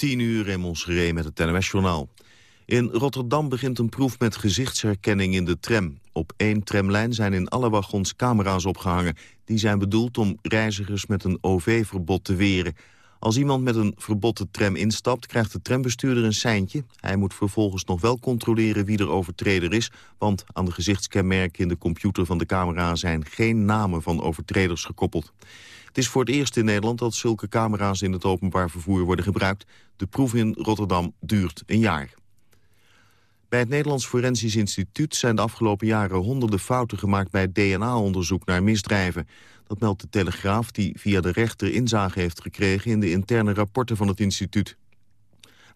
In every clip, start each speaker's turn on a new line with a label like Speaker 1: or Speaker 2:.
Speaker 1: 10 uur in Montserrat met het NOS-journaal. In Rotterdam begint een proef met gezichtsherkenning in de tram. Op één tramlijn zijn in alle wagons camera's opgehangen. Die zijn bedoeld om reizigers met een OV-verbod te weren. Als iemand met een verbotte tram instapt, krijgt de trambestuurder een seintje. Hij moet vervolgens nog wel controleren wie er overtreder is... want aan de gezichtskenmerken in de computer van de camera... zijn geen namen van overtreders gekoppeld. Het is voor het eerst in Nederland dat zulke camera's in het openbaar vervoer worden gebruikt. De proef in Rotterdam duurt een jaar. Bij het Nederlands Forensisch Instituut zijn de afgelopen jaren honderden fouten gemaakt bij DNA-onderzoek naar misdrijven. Dat meldt de Telegraaf die via de rechter inzage heeft gekregen in de interne rapporten van het instituut.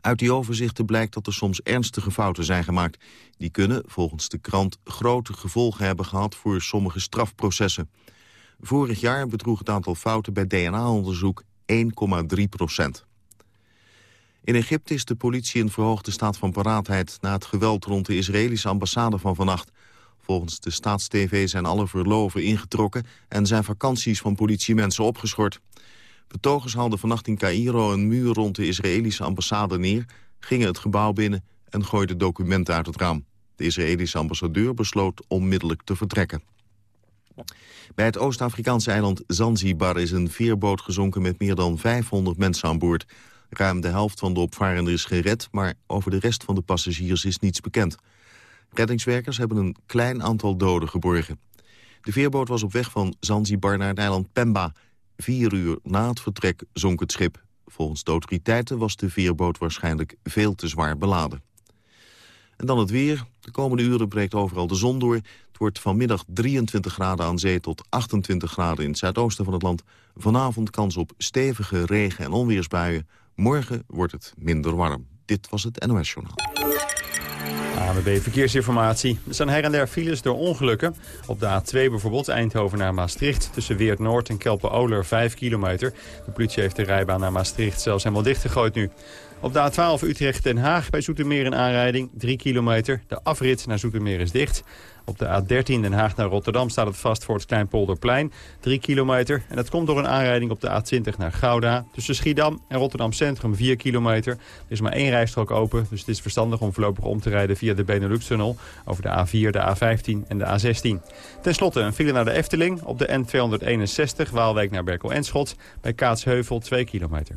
Speaker 1: Uit die overzichten blijkt dat er soms ernstige fouten zijn gemaakt. Die kunnen, volgens de krant, grote gevolgen hebben gehad voor sommige strafprocessen. Vorig jaar bedroeg het aantal fouten bij DNA-onderzoek 1,3 procent. In Egypte is de politie in verhoogde staat van paraatheid... na het geweld rond de Israëlische ambassade van vannacht. Volgens de staatstv zijn alle verloven ingetrokken... en zijn vakanties van politiemensen opgeschort. Betogers haalden vannacht in Cairo een muur rond de Israëlische ambassade neer... gingen het gebouw binnen en gooiden documenten uit het raam. De Israëlische ambassadeur besloot onmiddellijk te vertrekken. Bij het Oost-Afrikaanse eiland Zanzibar is een veerboot gezonken met meer dan 500 mensen aan boord. Ruim de helft van de opvarenden is gered, maar over de rest van de passagiers is niets bekend. Reddingswerkers hebben een klein aantal doden geborgen. De veerboot was op weg van Zanzibar naar het eiland Pemba. Vier uur na het vertrek zonk het schip. Volgens de autoriteiten was de veerboot waarschijnlijk veel te zwaar beladen. En dan het weer. De komende uren breekt overal de zon door. Het wordt vanmiddag 23 graden aan zee tot 28 graden in het zuidoosten van het land. Vanavond kans op stevige regen- en onweersbuien. Morgen wordt het minder warm. Dit was het NOS Journaal.
Speaker 2: ANWB Verkeersinformatie. Er zijn her en der files door ongelukken. Op de A2 bijvoorbeeld, Eindhoven naar Maastricht. Tussen Weert Noord en Kelpen-Oler 5 kilometer. De politie heeft de rijbaan naar Maastricht zelfs helemaal dichtgegooid nu. Op de A12 Utrecht-Den Haag bij Zoetermeer een aanrijding. 3 kilometer. De afrit naar Zoetermeer is dicht. Op de A13 Den Haag naar Rotterdam staat het vast voor het Kleinpolderplein. 3 kilometer. En dat komt door een aanrijding op de A20 naar Gouda. Tussen Schiedam en Rotterdam Centrum 4 kilometer. Er is maar één rijstrook open. Dus het is verstandig om voorlopig om te rijden via de Benelux-tunnel. Over de A4, de A15 en de A16. Ten slotte een file naar de Efteling. Op de N261 Waalwijk naar Berkel-Enschot. Bij Kaatsheuvel 2 kilometer.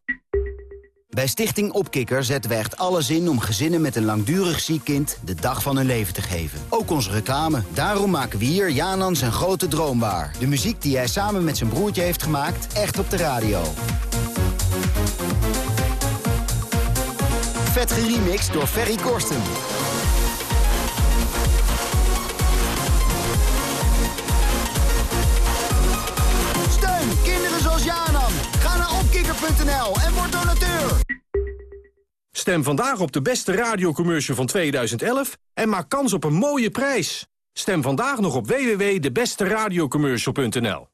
Speaker 3: bij Stichting Opkikker zetten we echt alles in om gezinnen met een langdurig ziek kind de dag van hun leven te geven. Ook onze reclame. Daarom maken we hier Janan zijn grote droom waar. De muziek die hij samen met zijn broertje heeft gemaakt, echt op de radio. Vet geremixed door Ferry Korsten. En word donateur.
Speaker 4: Stem vandaag op de beste radiocommercial van 2011 en maak kans op een mooie prijs. Stem vandaag nog op www.debesteradiocommercial.nl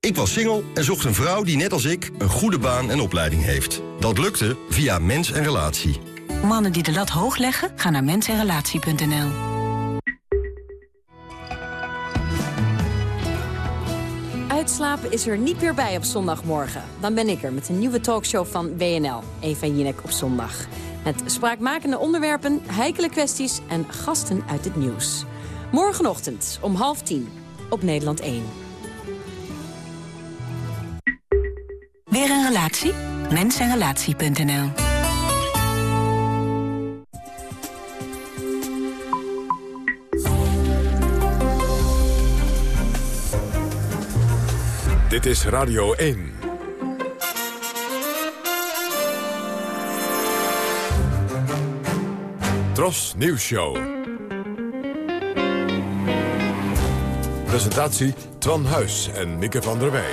Speaker 5: Ik was single en zocht een vrouw die net als ik een goede baan en opleiding heeft. Dat lukte via Mens en Relatie.
Speaker 6: Mannen die de lat hoog leggen, gaan naar mensenrelatie.nl.
Speaker 7: Uitslapen is er niet meer bij op zondagmorgen. Dan ben ik er met een nieuwe talkshow van WNL, Eva Jinek op zondag. Met spraakmakende onderwerpen, heikele kwesties en gasten uit het nieuws. Morgenochtend om half tien op Nederland 1.
Speaker 6: Weer een relatie? Mensenrelatie.nl
Speaker 8: Dit is Radio 1. Tros Nieuws Show. Presentatie Twan Huis en Mieke van der Wij.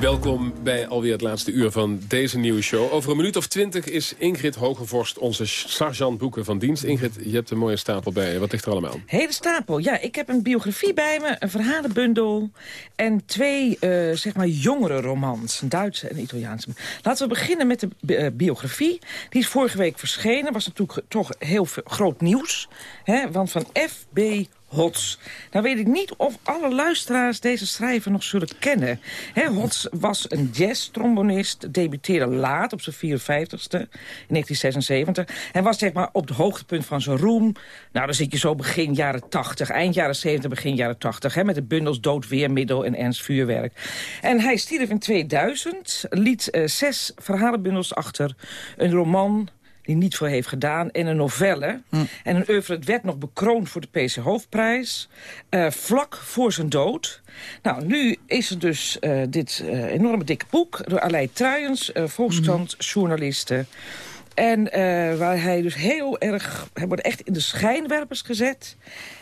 Speaker 9: Welkom bij alweer het laatste uur van deze nieuwe show. Over een minuut of twintig is Ingrid Hogevorst onze sergeant boeken van dienst. Ingrid, je hebt een mooie stapel bij je. Wat ligt er allemaal?
Speaker 10: Hele stapel, ja. Ik heb een biografie bij me, een verhalenbundel... en twee, uh, zeg maar, jongere romans, een Duitse en Italiaanse. Laten we beginnen met de uh, biografie. Die is vorige week verschenen, was natuurlijk toch heel groot nieuws. Hè, want van F.B. Hots. Nou weet ik niet of alle luisteraars deze schrijver nog zullen kennen. He, Hots was een jazz-trombonist, debuteerde laat op zijn 54ste in 1976. Hij was zeg maar op het hoogtepunt van zijn roem. Nou, dan zit je zo begin jaren 80, eind jaren 70, begin jaren 80... He, met de bundels Dood Weermiddel en Ernst Vuurwerk. En hij stierf in 2000, liet uh, zes verhalenbundels achter, een roman die niet voor heeft gedaan. En een novelle. Hm. En een oeuvre, het werd nog bekroond voor de PC Hoofdprijs. Uh, vlak voor zijn dood. Nou, nu is er dus uh, dit uh, enorme dikke boek. Door Aleid Truijens, Volkskrant, hm. journalisten. En waar hij dus heel erg... Hij wordt echt in de schijnwerpers gezet.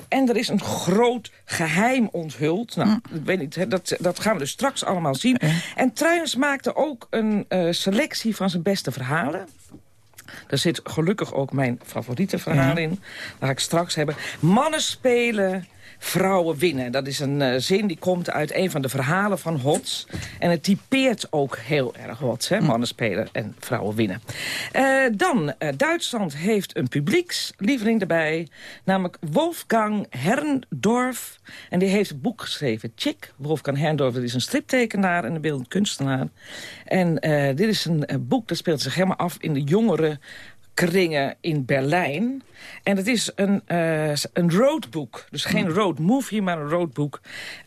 Speaker 10: En er is een groot geheim onthuld. Nou, hm. ik weet niet, dat, dat gaan we dus straks allemaal zien. En Truijens maakte ook een selectie van zijn beste verhalen. Daar zit gelukkig ook mijn favoriete verhaal in. Dat ga ik straks hebben. Mannen spelen vrouwen winnen. Dat is een uh, zin die komt uit een van de verhalen van Hots. En het typeert ook heel erg Hots. Hè? Hm. Mannen spelen en vrouwen winnen. Uh, dan, uh, Duitsland heeft een publiekslieveling erbij. Namelijk Wolfgang Herndorf. En die heeft een boek geschreven, Chick. Wolfgang Herndorf dat is een striptekenaar en een beeldend kunstenaar. En dit is een boek dat speelt zich helemaal af in de jongere kringen in Berlijn. En het is een, uh, een roadbook. Dus geen road movie, maar een roadbook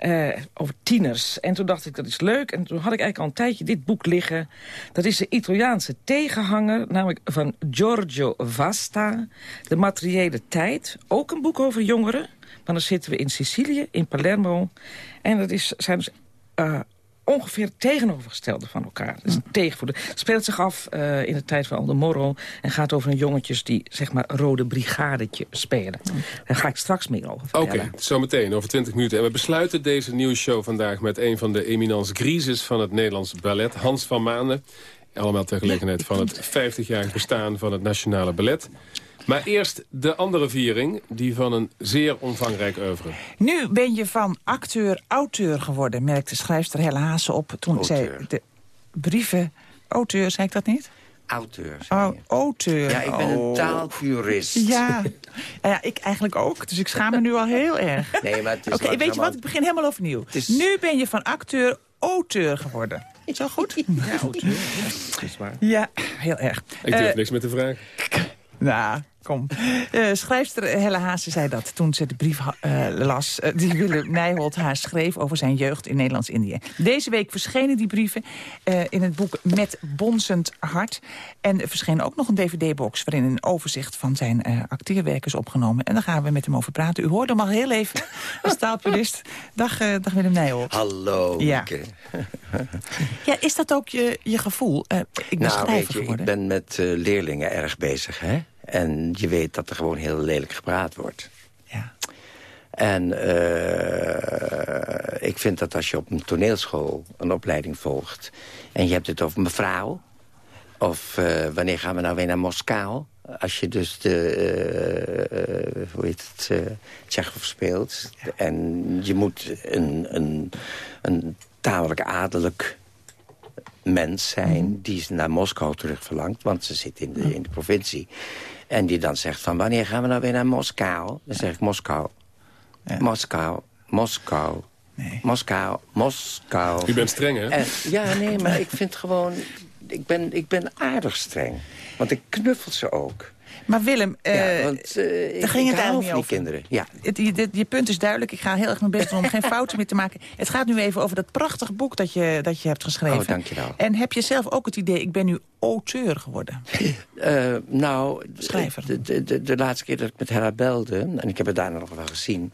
Speaker 10: uh, over tieners. En toen dacht ik, dat is leuk. En toen had ik eigenlijk al een tijdje dit boek liggen. Dat is de Italiaanse tegenhanger, namelijk van Giorgio Vasta. De materiële tijd. Ook een boek over jongeren. Maar dan zitten we in Sicilië, in Palermo. En dat is, zijn dus uh, ongeveer het tegenovergestelde van elkaar. Dus tegenvoerder. Het speelt zich af uh, in de tijd van Aldo en gaat over een jongetjes die, zeg maar, rode brigadetje spelen. Daar ga ik straks meer over
Speaker 9: vertellen. Oké, okay, zometeen, over 20 minuten. En we besluiten deze nieuwsshow vandaag met een van de eminence grises van het Nederlands ballet, Hans van Maanen. Allemaal ter gelegenheid van het 50-jarig bestaan van het Nationale Ballet. Maar eerst de andere viering, die van een zeer omvangrijk oeuvre.
Speaker 11: Nu ben je van acteur auteur geworden, merkte schrijfster Helle Haase op... toen zij de brieven... Auteur, zei ik dat niet?
Speaker 12: Auteur.
Speaker 11: Oh, auteur.
Speaker 12: Ja, ik ben een
Speaker 11: oh.
Speaker 12: taalpurist.
Speaker 11: Ja. ja, ik eigenlijk ook. Dus ik schaam me nu al heel erg.
Speaker 12: Nee, maar het is
Speaker 11: Oké, weet je wat? Ik begin helemaal overnieuw. Is... Nu ben je van acteur auteur geworden. Zo goed?
Speaker 12: Ja, auteur. Ja, dat is waar.
Speaker 11: Ja, heel erg.
Speaker 9: Ik durf uh, niks met de vraag.
Speaker 11: Nou, kom. Uh, schrijfster Helle Haase zei dat toen ze de brief uh, las... Uh, die Willem Nijholt haar schreef over zijn jeugd in Nederlands-Indië. Deze week verschenen die brieven in het boek Met Bonzend Hart. En er verscheen ook nog een dvd-box... waarin een overzicht van zijn acteerwerk is opgenomen. En daar gaan we met hem over praten. U hoorde hem al heel even, als taalpurist. Dag, dag Willem Nijholt.
Speaker 12: Hallo,
Speaker 11: ja. ja, is dat ook je, je gevoel? ik ben
Speaker 12: nou, weet je,
Speaker 11: geworden.
Speaker 12: ik ben met leerlingen erg bezig, hè? En je weet dat er gewoon heel lelijk gepraat wordt.
Speaker 11: Ja.
Speaker 12: En uh, ik vind dat als je op een toneelschool een opleiding volgt... en je hebt het over mevrouw... of uh, wanneer gaan we nou weer naar Moskou... als je dus de, uh, hoe heet het, Tsjechov speelt... Ja. en je moet een, een, een tamelijk adellijk mens zijn... Mm. die naar Moskou terug verlangt, want ze zit in de, in de provincie... En die dan zegt van, wanneer gaan we nou weer naar Moskou? Dan zeg ik Moskou. Ja. Moskou, Moskou, nee. Moskou, Moskou.
Speaker 9: U bent streng, hè?
Speaker 12: En, ja, nee, maar ik vind gewoon... Ik ben, ik ben aardig streng. Want ik knuffel ze ook.
Speaker 11: Maar Willem, uh,
Speaker 12: ja, want, uh,
Speaker 11: daar ging het eigenlijk niet
Speaker 12: over. kinderen. Ja.
Speaker 11: Het, je, je, punt is duidelijk. Ik ga heel erg mijn best doen om geen fouten meer te maken. Het gaat nu even over dat prachtige boek dat je, dat je hebt geschreven.
Speaker 12: Oh, dankjewel.
Speaker 11: En heb je zelf ook het idee, ik ben nu auteur geworden?
Speaker 12: Uh, nou,
Speaker 11: Schrijver.
Speaker 12: De, de, de, de, laatste keer dat ik met Hella belde, en ik heb het daarna nog wel gezien...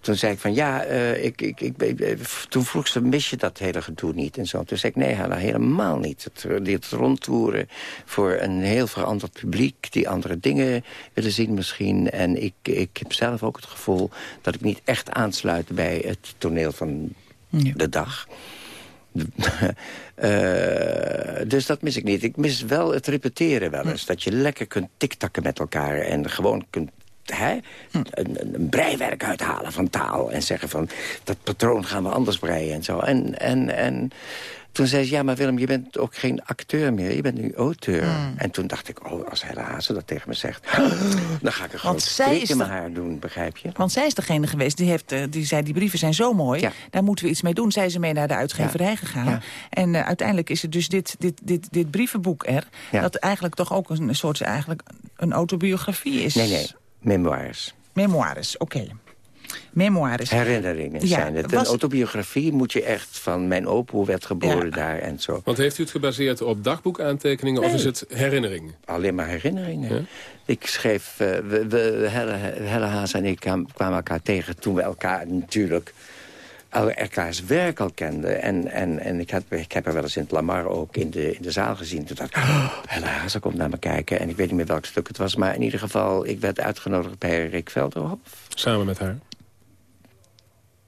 Speaker 12: toen zei ik van, ja, uh, ik, ik, ik, toen vroeg ze, mis je dat hele gedoe niet? En zo. Toen zei ik, nee, Hella, helemaal niet. Het, dit rondtoeren voor een heel veranderd publiek... die andere dingen willen zien misschien. En ik, ik heb zelf ook het gevoel dat ik niet echt aansluit bij het toneel van ja. de dag... Uh, dus dat mis ik niet. Ik mis wel het repeteren wel eens. Dat je lekker kunt tiktakken met elkaar en gewoon kunt hè, een, een, breiwerk uithalen van taal. En zeggen van, dat patroon gaan we anders breien en zo. En, en, en toen zei ze, ja, maar Willem, je bent ook geen acteur meer. Je bent nu auteur.
Speaker 11: Hmm.
Speaker 12: En toen dacht ik, oh, als Helle Hazen dat tegen me zegt... dan ga ik een groot
Speaker 11: zij
Speaker 12: strik
Speaker 11: is
Speaker 12: in mijn haar doen, begrijp je?
Speaker 11: Want zij is degene geweest die, heeft, eh, die zei... die brieven zijn zo mooi, daar moeten we iets mee doen. Zij is mee naar de uitgeverij gegaan. En eh, uiteindelijk is het dus dit, dit, dit, dit brievenboek er... Dat eigenlijk toch ook een soort eigenlijk een autobiografie is.
Speaker 12: Nee, nee, memoires.
Speaker 11: Memoires, oké. Memoires.
Speaker 12: Herinneringen
Speaker 11: Ja,
Speaker 12: zijn het.
Speaker 11: was-
Speaker 12: Een autobiografie moet je echt van mijn opa werd geboren daar en zo.
Speaker 9: Want heeft u het gebaseerd op dagboekaantekeningen of
Speaker 12: Nee.
Speaker 9: is het herinneringen?
Speaker 12: Alleen maar herinneringen.
Speaker 9: Ja?
Speaker 12: Ik schreef, eh, we, we, Helle, Helle Haas en ik kwam- kwamen elkaar tegen toen we elkaar natuurlijk el- elkaars werk al kenden. En, en, en ik, had, ik heb haar wel eens in het Lamar ook in de, in de zaal gezien. Toen dacht ik, oh, Helle Haas komt naar me kijken. En ik weet niet meer welk stuk het was. Maar in ieder geval, ik werd uitgenodigd bij Rick Velderhof.
Speaker 9: Samen met haar?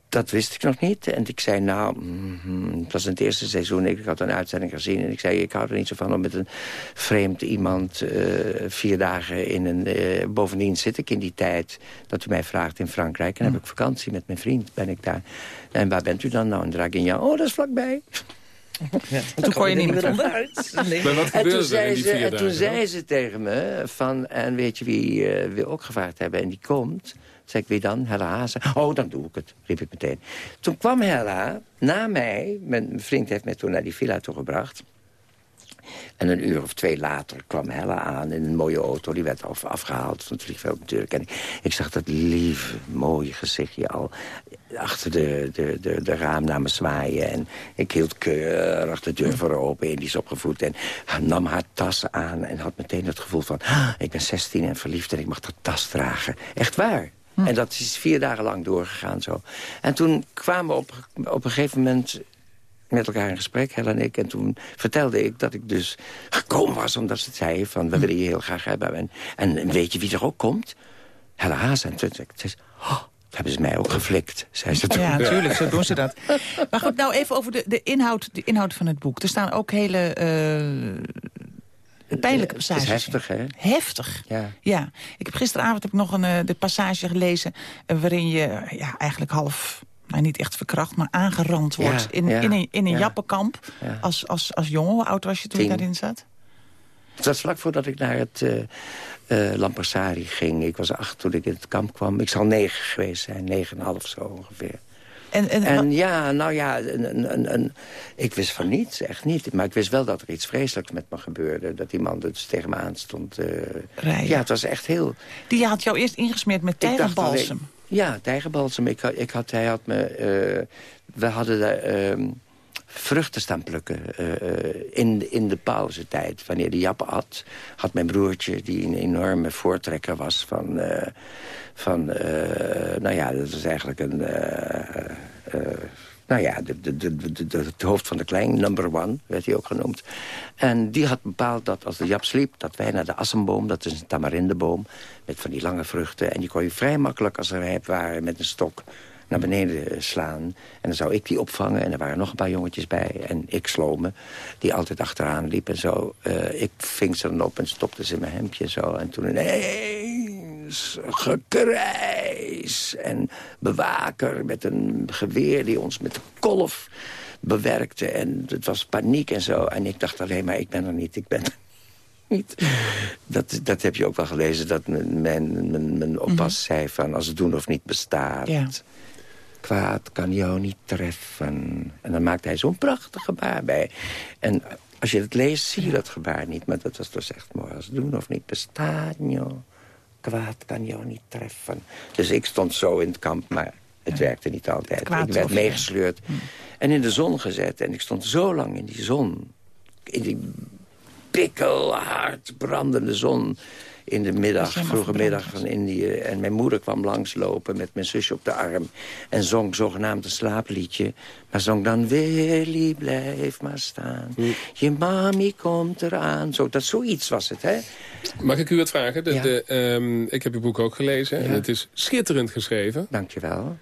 Speaker 12: Dat wist ik nog niet. En ik zei, nou, mhm, het was in het eerste seizoen. Ik had een uitzending gezien. En ik zei, ik hou er niet zo van om met een vreemd iemand... eh, vier dagen in een... eh, bovendien zit ik in die tijd dat u mij vraagt in Frankrijk. En heb ik vakantie met mijn vriend, ben ik daar. En waar bent u dan? Nou, in Draguignan. Oh, dat is vlakbij.
Speaker 11: En toen kon je niet meer
Speaker 12: onderuit.
Speaker 9: Maar wat
Speaker 12: En toen,
Speaker 9: in
Speaker 12: zei
Speaker 9: die
Speaker 12: ze,
Speaker 9: vier
Speaker 12: en toen
Speaker 9: dagen
Speaker 12: zei ze tegen me van... en weet je wie eh wil ook gevraagd hebben en die komt? Zeg ik, wie dan? Hella. Oh, dan doe ik het, riep ik meteen. Toen kwam Hella na mij. Mijn vriend heeft mij toen naar die villa toegebracht. En een uur of twee later kwam Hella aan in een mooie auto. Die werd af, afgehaald van het vliegveld natuurlijk. En ik, ik zag dat lieve, mooie gezichtje al achter de, de, de, de raam naar me zwaaien. En ik hield keurig de deur voor open en die is opgevoed. En nam haar tas aan en had meteen het gevoel van... "Ah, ik ben 16 en verliefd en ik mag de tas dragen. Echt waar. En dat is vier dagen lang doorgegaan zo. En toen kwamen we op, op een gegeven moment met elkaar in gesprek, Hel en ik. En toen vertelde ik dat ik dus gekomen was omdat ze zei van... we willen je heel graag hebben. En, en weet je wie er ook komt? Helle Haas. En toen zei ik, "Oh, dat hebben ze mij ook geflikt, zei ze toen.
Speaker 11: Ja, natuurlijk, zo doen ze dat. Maar goed, nou even over de, de, inhoud, de inhoud van het boek. Er staan ook hele eh, pijnlijke
Speaker 12: Het is
Speaker 11: passages in.
Speaker 12: heftig, hè?
Speaker 11: Heftig.
Speaker 12: Ja.
Speaker 11: Ja, ik heb gisteravond heb ik nog een eh, de passage gelezen... eh, waarin je ja, eigenlijk half, nou niet echt verkracht... maar aangerand wordt
Speaker 12: Ja,
Speaker 11: in,
Speaker 12: ja,
Speaker 11: in een, in een
Speaker 12: ja.
Speaker 11: jappenkamp.
Speaker 12: Ja.
Speaker 11: Als, als, als jongen, hoe oud was je toen je daarin zat?
Speaker 12: Het was vlak voordat ik naar het Lampersari ging. Ik was acht toen ik in het kamp kwam. Ik zal negen geweest zijn, negen en half zo ongeveer.
Speaker 11: En, en,
Speaker 12: En ja, nou ja, een, een, ik wist van niets, echt niet. Maar ik wist wel dat er iets vreselijks met me gebeurde. Dat die man dus tegen me aanstond.
Speaker 11: Rijden.
Speaker 12: ja, het was echt heel...
Speaker 11: Die had jou eerst ingesmeerd met
Speaker 12: Ik dacht
Speaker 11: tijgerbalsem.
Speaker 12: Ja, tijgerbalsem. Ik, ik had, hij had me... eh, we hadden daar, ehm, vruchten staan plukken eh, eh, in, in de pauzetijd. Wanneer de Jap at, had mijn broertje... die een enorme voortrekker was van... eh, van nou ja, dat was eigenlijk een... nou ja, de, de, de, het hoofd van de klein, number one, werd hij ook genoemd. En die had bepaald dat als de Jap sliep, dat wij naar de assenboom... dat is een tamarindeboom, met van die lange vruchten... en die kon je vrij makkelijk, als er rijp waren, met een stok naar beneden slaan. En dan zou ik die opvangen en er waren nog een paar jongetjes bij. En ik slomen, die altijd achteraan liep en zo. Eh, ik ving ze dan op en stopte ze in mijn hemdje zo. En toen ineens gekrijs en bewaker met een geweer... die ons met de kolf bewerkte. En het was paniek en zo. En ik dacht alleen maar, ik ben er niet, ik ben er niet. Dat, dat heb je ook wel gelezen, dat mijn, mijn, mijn, mijn oppas zei van... als het doen of niet bestaat...
Speaker 11: Ja.
Speaker 12: Kwaad kan jou niet treffen. En dan maakte hij zo'n prachtig gebaar bij. En als je het leest, zie je dat gebaar niet. Maar dat was dus echt mooi. Als doen of niet bestaat, joh. Kwaad kan jou niet treffen. Dus ik stond zo in het kamp, maar het werkte niet altijd.
Speaker 11: Kwaad
Speaker 12: ik werd
Speaker 11: of- Hm.
Speaker 12: meegesleurd en in de zon gezet. En ik stond zo lang in die zon. In die pikkelhard brandende zon in de middag, vroege middag van Indië. En mijn moeder kwam langslopen met mijn zusje op de arm... en zong zogenaamd een slaapliedje. Maar zong dan, Willy, blijf maar staan. Je mami komt eraan. Zo, dat, zoiets was het, hè?
Speaker 9: Mag ik u wat vragen? De,
Speaker 12: Ja.
Speaker 9: de, ehm, ik heb uw boek ook gelezen en het is schitterend geschreven.
Speaker 12: Dank je wel.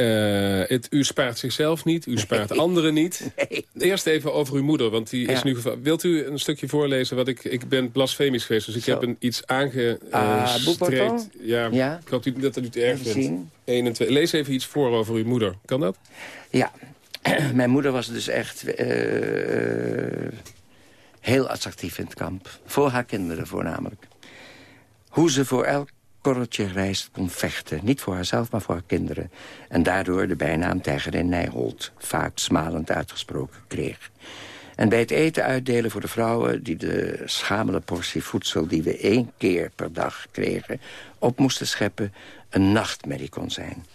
Speaker 9: Eh, het, u spaart zichzelf niet, u spaart anderen niet. Eerst even over uw moeder, want die is nu. Wilt u een stukje voorlezen? Wat ik, ik ben blasfemisch geweest, dus ik
Speaker 12: Zo.
Speaker 9: heb een, iets
Speaker 12: Ah,
Speaker 9: aangestreept.
Speaker 12: boekportaal?
Speaker 9: ja,
Speaker 12: Ja.
Speaker 9: ik hoop dat u het erg vindt.
Speaker 12: zien.
Speaker 9: 1 en 2. Lees even iets voor over uw moeder. Kan dat?
Speaker 12: Ja, mijn moeder was dus echt eh, heel attractief in het kamp. Voor haar kinderen voornamelijk. Hoe ze voor elk korreltje rijst kon vechten. Niet voor haarzelf, maar voor haar kinderen. En daardoor de bijnaam Tijgerin Nijholt... vaak smalend uitgesproken kreeg. En bij het eten uitdelen voor de vrouwen... die de schamele portie voedsel die we één keer per dag kregen... op moesten scheppen, een nachtmerrie kon zijn.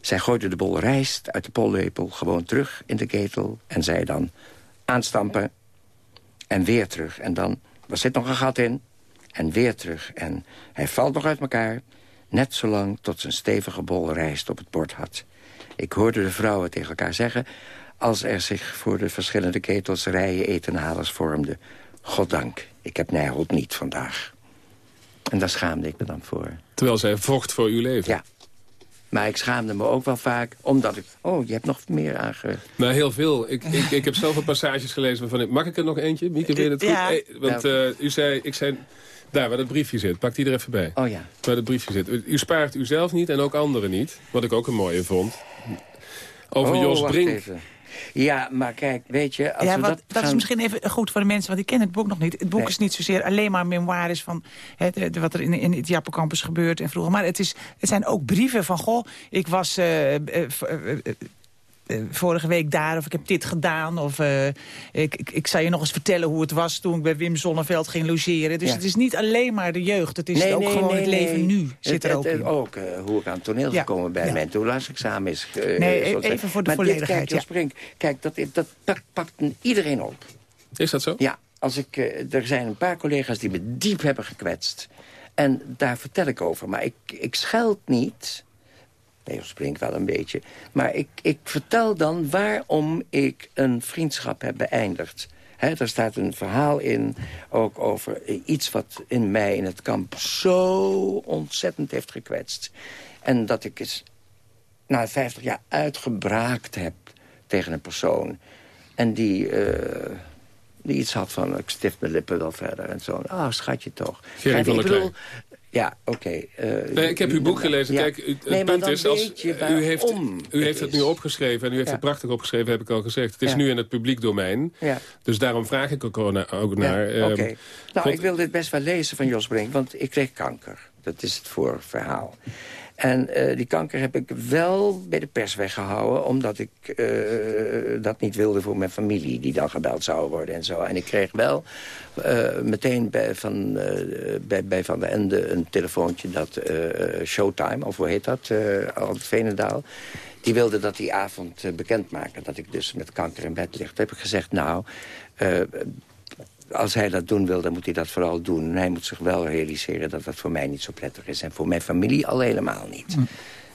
Speaker 12: Zij gooide de bol rijst uit de pollepel gewoon terug in de ketel... en zei dan, aanstampen en weer terug. En dan, er zit nog een gat in, en weer terug. En hij valt nog uit elkaar, net zolang tot zijn stevige bol rijst op het bord had. Ik hoorde de vrouwen tegen elkaar zeggen... als er zich voor de verschillende ketels rijen etenhalers vormden... Goddank, ik heb Nijholt niet vandaag. En daar schaamde ik me dan voor.
Speaker 9: Terwijl zij vocht voor uw leven.
Speaker 12: Ja. Maar ik schaamde me ook wel vaak, omdat ik... Oh, je hebt nog meer aange...
Speaker 9: Nou, heel veel. Ik, ik, ik heb zelf wat passages gelezen waarvan ik... Mag ik er nog eentje? Mieke, je dat goed?
Speaker 12: Ja.
Speaker 9: Eh, want eh, u zei, ik zei... Daar, waar dat briefje zit. Pak die er even bij.
Speaker 12: Oh ja.
Speaker 9: Waar dat briefje zit. U, u spaart uzelf niet en ook anderen niet. Wat ik ook een mooie vond. Over
Speaker 12: Oh,
Speaker 9: Jos Brink.
Speaker 12: even. Ja, maar kijk, weet je... Als
Speaker 11: ja,
Speaker 12: we
Speaker 11: wat,
Speaker 12: dat,
Speaker 11: dat, is misschien even goed voor de mensen, want ik ken het boek nog niet. Het boek
Speaker 12: Nee.
Speaker 11: is niet zozeer alleen maar memoires van hè, de- de- wat er in, in het Jappenkamp is gebeurd en vroeger. Maar het, is, het zijn ook brieven van, goh, ik was eh, eh, eh, vorige week daar of ik heb dit gedaan. Of eh, ik, ik, ik zal je nog eens vertellen hoe het was toen ik bij Wim Zonneveld ging logeren. Dus
Speaker 12: Ja.
Speaker 11: het is niet alleen maar de jeugd, het is
Speaker 12: Nee,
Speaker 11: ook
Speaker 12: nee,
Speaker 11: gewoon
Speaker 12: nee,
Speaker 11: het leven
Speaker 12: nee.
Speaker 11: nu zit er
Speaker 12: Het-
Speaker 11: ook
Speaker 12: het-
Speaker 11: in.
Speaker 12: Ook eh, hoe ik aan het toneel
Speaker 11: Ja.
Speaker 12: gekomen ben.
Speaker 11: Ja.
Speaker 12: Mijn toelatingsexamen is... eh,
Speaker 11: Nee, even voor de
Speaker 12: maar
Speaker 11: volledigheid,
Speaker 12: Dit, kijk, Jos
Speaker 11: ja.
Speaker 12: Brink, kijk, dat, dat, dat pakt iedereen op.
Speaker 9: Is dat zo?
Speaker 12: Ja, als ik, eh, er zijn een paar collega's die me diep hebben gekwetst. En daar vertel ik over. Maar ik, ik scheld niet. Nee, Brink wel een beetje. Maar ik, ik vertel dan waarom ik een vriendschap heb beëindigd. Hè, er staat een verhaal in, ook over eh, iets wat in mij in het kamp zo ontzettend heeft gekwetst. En dat ik eens na 50 jaar uitgebraakt heb tegen een persoon. En die, eh, die iets had van, ik stift mijn lippen wel verder en zo. Ah, schatje toch.
Speaker 9: Van der
Speaker 12: Ja, oké. eh,
Speaker 9: Nee, ik heb uw boek gelezen.
Speaker 12: ja.
Speaker 9: Kijk, het
Speaker 12: Nee,
Speaker 9: punt is, als, u heeft, u heeft het nu opgeschreven en u heeft
Speaker 12: Ja.
Speaker 9: het prachtig opgeschreven, heb ik al gezegd. Het is
Speaker 12: Ja.
Speaker 9: nu in het publiek domein.
Speaker 12: Ja.
Speaker 9: Dus daarom vraag ik ook, na- ook naar. Ehm,
Speaker 12: Nou, ik wil dit best wel lezen van Jos Brink, want ik kreeg kanker. Dat is het vorige verhaal. En eh, die kanker heb ik wel bij de pers weggehouden... omdat ik eh, dat niet wilde voor mijn familie... die dan gebeld zou worden en zo. En ik kreeg wel eh, meteen bij Van, bij, bij van der Ende een telefoontje... dat Showtime, of hoe heet dat, Albert Veenendaal... die wilde dat die avond bekendmaken... dat ik dus met kanker in bed lig. Toen heb ik gezegd, nou... als hij dat doen wil, dan moet hij dat vooral doen. En hij moet zich wel realiseren dat dat voor mij niet zo prettig is. En voor mijn familie al helemaal niet.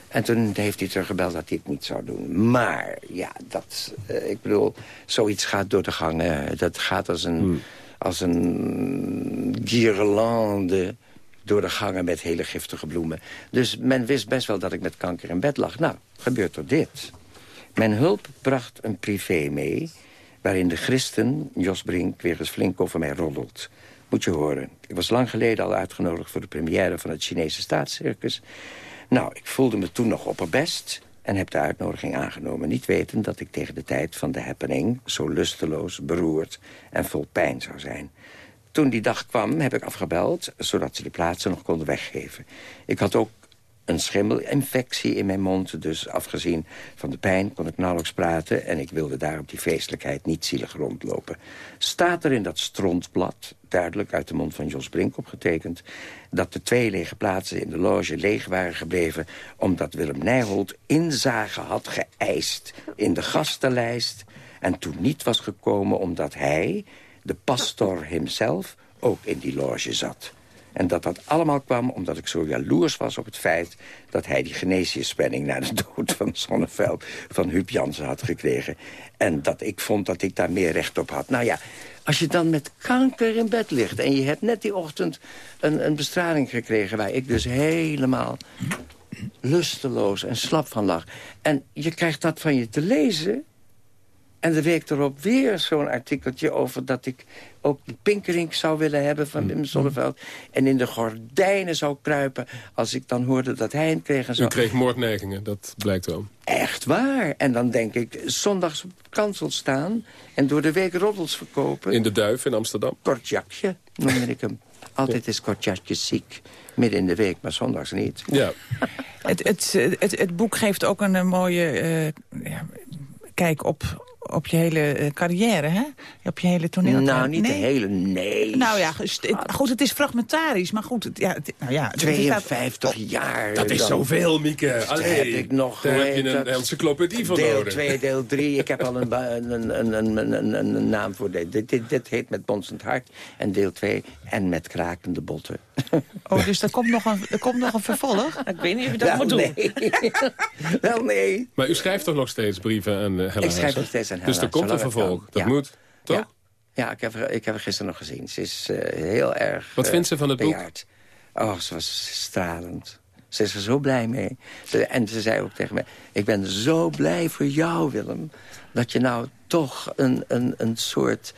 Speaker 12: En toen heeft hij teruggebeld dat hij het niet zou doen. Maar, ja, dat, eh, ik bedoel, zoiets gaat door de gangen. Dat gaat als een, als een guirlande door de gangen met hele giftige bloemen. Dus men wist best wel dat ik met kanker in bed lag. Nou, gebeurt er dit. Mijn hulp bracht een privé mee waarin de christen, Jos Brink, weer eens flink over mij roddelt. Moet je horen. Ik was lang geleden al uitgenodigd voor de première van het Chinese staatscircus. Nou, ik voelde me toen nog opperbest en heb de uitnodiging aangenomen. Niet weten dat ik tegen de tijd van de happening zo lusteloos, beroerd en vol pijn zou zijn. Toen die dag kwam, heb ik afgebeld, zodat ze de plaatsen nog konden weggeven. Ik had ook een schimmelinfectie in mijn mond. Dus afgezien van de pijn kon ik nauwelijks praten... en ik wilde daar op die feestelijkheid niet zielig rondlopen. Staat er in dat strontblad, duidelijk uit de mond van Jos Brink opgetekend... dat de twee lege plaatsen in de loge leeg waren gebleven... omdat Willem Nijholt inzage had geëist in de gastenlijst... en toen niet was gekomen omdat hij de pastor himself ook in die loge zat. En dat dat allemaal kwam omdat ik zo jaloers was op het feit... dat hij die genesiusspanning na de dood van Sonneveld van Huub Jansen had gekregen. En dat ik vond dat ik daar meer recht op had. Nou ja, als je dan met kanker in bed ligt... en je hebt net die ochtend een, een bestraling gekregen... waar ik dus helemaal lusteloos en slap van lag. En je krijgt dat van je te lezen... En de week erop weer zo'n artikeltje over dat ik ook de pinkering zou willen hebben van Wim Sonneveld. En in de gordijnen zou kruipen als ik dan hoorde dat hij het kreeg. En zo.
Speaker 9: U kreeg moordneigingen, dat blijkt wel.
Speaker 12: Echt waar. En dan denk ik, zondags op kansel staan en door de week roddels verkopen.
Speaker 9: In de Duif in Amsterdam.
Speaker 12: Kortjakje noemde ik hem. Altijd is Kortjakje ziek. Midden in de week, maar zondags niet.
Speaker 9: Ja.
Speaker 11: het, het, het, het boek geeft ook een, mooie uh, ja, kijk op op je hele eh, carrière, hè? Op je hele toneel.
Speaker 12: Nou, niet de hele, nee.
Speaker 11: Nou ja, goed, het is fragmentarisch, maar goed. Het, ja, nou ja,
Speaker 12: 52 jaar.
Speaker 9: Dat is dan, zoveel, Mieke.
Speaker 12: Allee, heb ik nog,
Speaker 9: daar heb je een encyclopedie van
Speaker 12: deel
Speaker 9: nodig.
Speaker 12: Deel 2, deel 3. Ik heb al een, een, een, een, een, een naam voor dit. Dit, dit. dit heet Met Bonsend Hart. En deel 2 en Met Krakende Botten.
Speaker 11: Oh, dus er komt nog een, er komt nog een vervolg?
Speaker 10: Ik weet niet of je dat
Speaker 12: Wel,
Speaker 10: moet doen.
Speaker 12: nee. Wel nee.
Speaker 9: Maar u schrijft toch nog steeds brieven aan uh, Hella
Speaker 12: Ik schrijf nog steeds
Speaker 9: Dus er komt een vervolg. Dat
Speaker 12: ja.
Speaker 9: moet, toch?
Speaker 12: Ja, ja ik, heb ik heb haar gisteren nog gezien. Ze is uh, heel erg
Speaker 9: Wat vindt ze van het
Speaker 12: bejaard. boek? Oh, ze was stralend. Ze is er zo blij mee. Ze, en ze zei ook tegen mij... ik ben zo blij voor jou, Willem... dat je nou toch een, een, een soort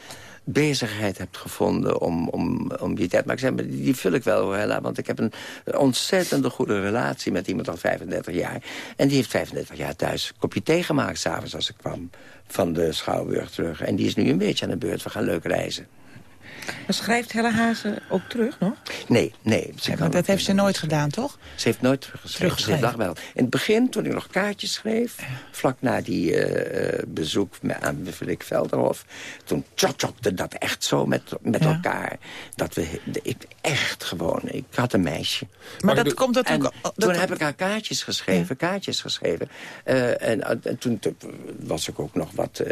Speaker 12: bezigheid hebt gevonden om, om, om die tijd. Maar ik zeg, die, vul ik wel hoor, want ik heb een ontzettende goede relatie met iemand al 35 jaar. En die heeft 35 jaar thuis een kopje thee gemaakt, s'avonds als ik kwam van de Schouwburg terug. En die is nu een beetje aan de beurt. We gaan leuk reizen.
Speaker 10: Maar schrijft Helle Hazen ook terug nog?
Speaker 12: Nee, nee.
Speaker 11: Ja, maar dat heeft ze nooit gedaan, toch?
Speaker 12: Ze heeft nooit teruggeschreven. Ze heeft. In het begin, toen ik nog kaartjes schreef... vlak na die uh, bezoek aan Felix Velderhof... toen tjotjokte dat echt zo met, met ja. elkaar. Dat we, ik echt gewoon... Ik had een meisje.
Speaker 11: Maar, maar dat komt natuurlijk...
Speaker 12: En toen heb ik haar kaartjes geschreven, ja. kaartjes geschreven. Uh, en, en, toen was ik ook nog wat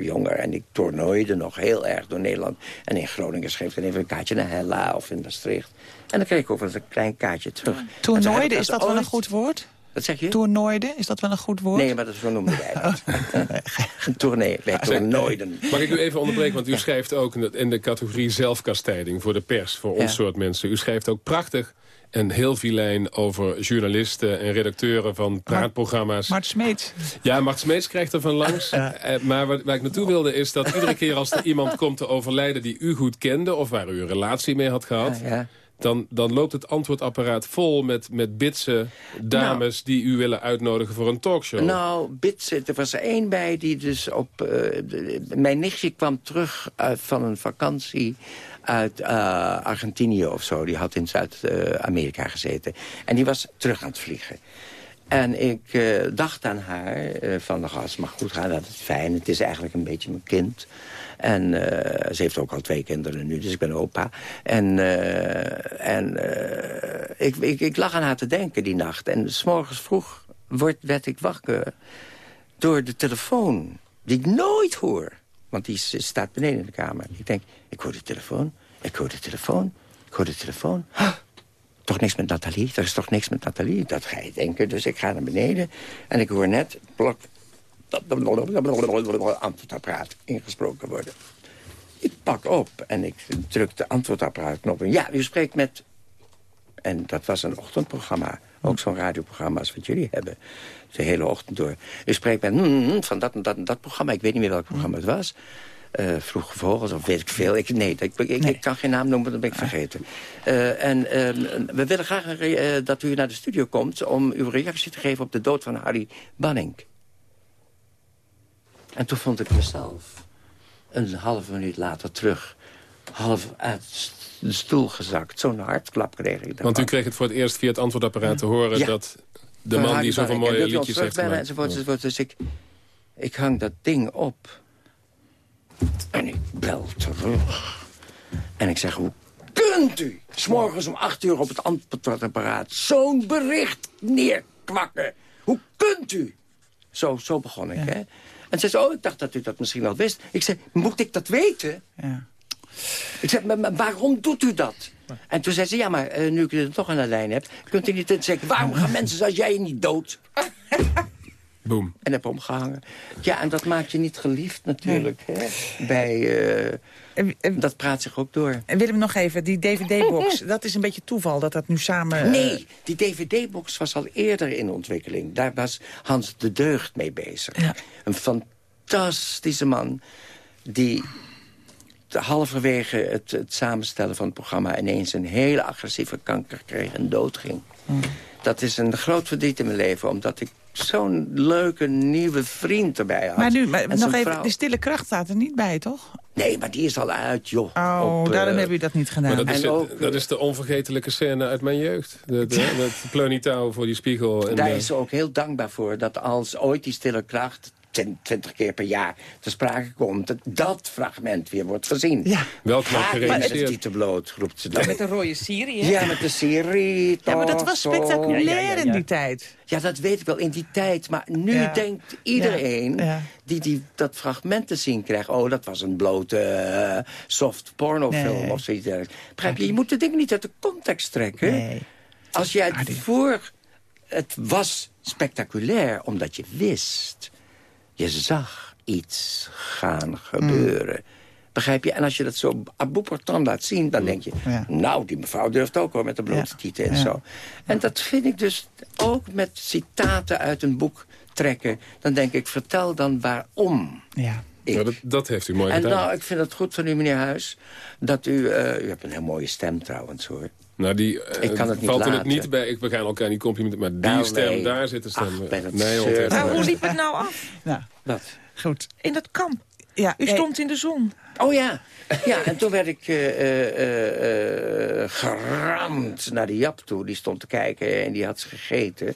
Speaker 12: jonger... en ik toernooide nog heel erg door Nederland... En in Groningen schreef ik even een kaartje naar Hella of in Maastricht. En dan kreeg ik ook wel eens een klein kaartje terug.
Speaker 11: Toernooide, is dat ooit... wel een goed woord?
Speaker 12: Wat zeg je?
Speaker 11: Toernooide, is dat wel een goed woord?
Speaker 12: Nee, maar dat zo noemden wij dat. een tournee, bij toernooiden.
Speaker 9: Mag ik u even onderbreken, want u schrijft ook in de categorie zelfkastijding voor de pers, voor ons ja. soort mensen. U schrijft ook prachtig en heel filijn over journalisten en redacteuren van praatprogramma's.
Speaker 11: Mart Smeets.
Speaker 9: Ja, Mart Smeets krijgt er van langs. Ja. Maar waar, waar, ik naartoe wilde is dat iedere keer als er iemand komt te overlijden... die u goed kende of waar u een relatie mee had gehad...
Speaker 12: Ja, ja.
Speaker 9: Dan, dan loopt het antwoordapparaat vol met, met bitse dames... Nou, die u willen uitnodigen voor een talkshow.
Speaker 12: Nou, bitse, er was er één bij die dus op... Uh, de, mijn nichtje kwam terug uit, van een vakantie uit uh, Argentinië of zo. Die had in Zuid-Amerika gezeten. En die was terug aan het vliegen. En ik uh, dacht aan haar, uh, van de gast, maar goed gaan, dat is fijn. Het is eigenlijk een beetje mijn kind. En ze heeft ook al twee kinderen nu, dus ik ben opa. En, en ik, ik, ik lag aan haar te denken die nacht. En s'morgens vroeg word, werd ik wakker door de telefoon, die ik nooit hoor. Want die staat beneden in de kamer. Ik denk, ik hoor de telefoon, ik hoor de telefoon, ik hoor de telefoon. Toch niks met Nathalie, er is toch niks met Nathalie. Dat ga je denken, dus ik ga naar beneden. En ik hoor net, blok, antwoordapparaat ingesproken worden. Ik pak op en ik druk de antwoordapparaat op. Ja, u spreekt met... En dat was een ochtendprogramma. Ook zo'n radioprogramma als wat jullie hebben. De hele ochtend door. U spreekt met mm, van dat en dat en dat programma. Ik weet niet meer welk programma het was. Uh, vroege vogels, of weet ik veel. Ik, nee, ik, ik, nee. ik kan geen naam noemen, dat ben ik vergeten. Uh, en uh, we willen graag dat u naar de studio komt... om uw reactie te geven op de dood van Harry Banning. En toen vond ik mezelf een halve minuut later terug... half uit de stoel gezakt. Zo'n hartklap kreeg ik.
Speaker 9: Want u kreeg het voor het eerst via het antwoordapparaat te horen...
Speaker 12: Ja.
Speaker 9: dat de man die zoveel mooie liedjes heeft gemaakt...
Speaker 12: Enzovoort, enzovoort. Dus ik, ik hang dat ding op... En ik bel terug. En ik zeg, hoe kunt u s'morgens om acht uur op het antwoordapparaat... zo'n bericht neerkwakken? Hoe kunt u? Zo, zo begon ik, ja. hè? En ze zei, oh, ik dacht dat u dat misschien wel wist. Ik zei, moet ik dat weten?
Speaker 11: Ja.
Speaker 12: Ik zei, maar, maar waarom doet u dat? En toen zei ze, ja, maar eh, nu ik u er toch aan de lijn heb... kunt u niet zeggen, waarom gaan mensen zoals jij niet dood?
Speaker 9: Boom.
Speaker 12: En heb omgehangen. Ja, en dat maakt je niet geliefd natuurlijk. Hè? Bij, eh, dat praat zich ook door.
Speaker 11: En Willem, nog even, die DVD-box, dat is een beetje toeval dat dat nu samen... eh,
Speaker 12: Nee, die DVD-box was al eerder in ontwikkeling. Daar was Hans de Deugd mee bezig. Een fantastische man die halverwege het, het samenstellen van het programma... ineens een hele agressieve kanker kreeg en doodging. Dat is een groot verdriet in mijn leven, omdat ik zo'n leuke nieuwe vriend erbij had.
Speaker 11: Maar nu, maar nog even, de stille kracht staat er niet bij, toch?
Speaker 12: Nee, maar die is al uit, joh.
Speaker 11: Oh,
Speaker 12: Op,
Speaker 11: daarom
Speaker 12: eh,
Speaker 11: heb u dat niet gedaan.
Speaker 9: Maar dat is,
Speaker 12: En
Speaker 9: dat is de onvergetelijke scène uit mijn jeugd. De, pleunitouw voor die spiegel. En
Speaker 12: Daar
Speaker 9: de-
Speaker 12: is ze ook heel dankbaar voor. Dat als ooit die stille kracht twintig keer per jaar te sprake komt... dat dat fragment weer wordt gezien. Ja.
Speaker 9: Wel knap
Speaker 12: Ga
Speaker 9: gerealiseerd.
Speaker 12: met Dieter Bloot, roept ze dan.
Speaker 11: Met een rode Syrië.
Speaker 12: Ja, met de serie.
Speaker 11: Ja, maar dat was spectaculair
Speaker 12: zo. Ja, ja, ja,
Speaker 11: in die tijd.
Speaker 12: Ja, dat weet ik wel, in die tijd. Maar nu
Speaker 11: Ja.
Speaker 12: denkt iedereen
Speaker 11: Ja, ja.
Speaker 12: die, die dat fragment te zien krijgt... oh, dat was een blote eh, soft pornofilm
Speaker 11: Nee.
Speaker 12: of zoiets dergelijks. Begrijp je? Je moet de dingen niet uit de context trekken. Als jij het voor... Het was spectaculair, omdat je wist. Je zag iets gaan gebeuren. Begrijp je? En als je dat zo aboepertan laat zien, dan denk je... nou, die mevrouw durft ook hoor, met de blote tieten en
Speaker 11: Ja.
Speaker 12: zo. En dat vind ik dus ook met citaten uit een boek trekken. Dan denk ik, vertel dan waarom.
Speaker 11: Ja.
Speaker 9: Ja, dat, dat heeft u mooi
Speaker 12: En
Speaker 9: gedaan.
Speaker 12: nou, ik vind het goed van u, meneer Huis, dat u... eh, u hebt een heel mooie stem trouwens, hoor.
Speaker 9: Nou, die eh,
Speaker 12: Ik kan het niet
Speaker 9: valt er het niet bij. Ik, we gaan elkaar niet complimenten, maar die
Speaker 12: Nou,
Speaker 9: stem,
Speaker 12: nee.
Speaker 9: daar zit de stem.
Speaker 12: Ach, dat
Speaker 9: nee,
Speaker 10: Nou, hoe liep het nou af?
Speaker 11: Nou,
Speaker 12: Wat?
Speaker 11: goed.
Speaker 10: In dat kamp.
Speaker 11: Ja,
Speaker 10: U stond in de zon.
Speaker 12: Oh ja. Ja, en toen werd ik eh, eh, eh, eh, geramd naar de Jap toe. Die stond te kijken en die had ze gegeten.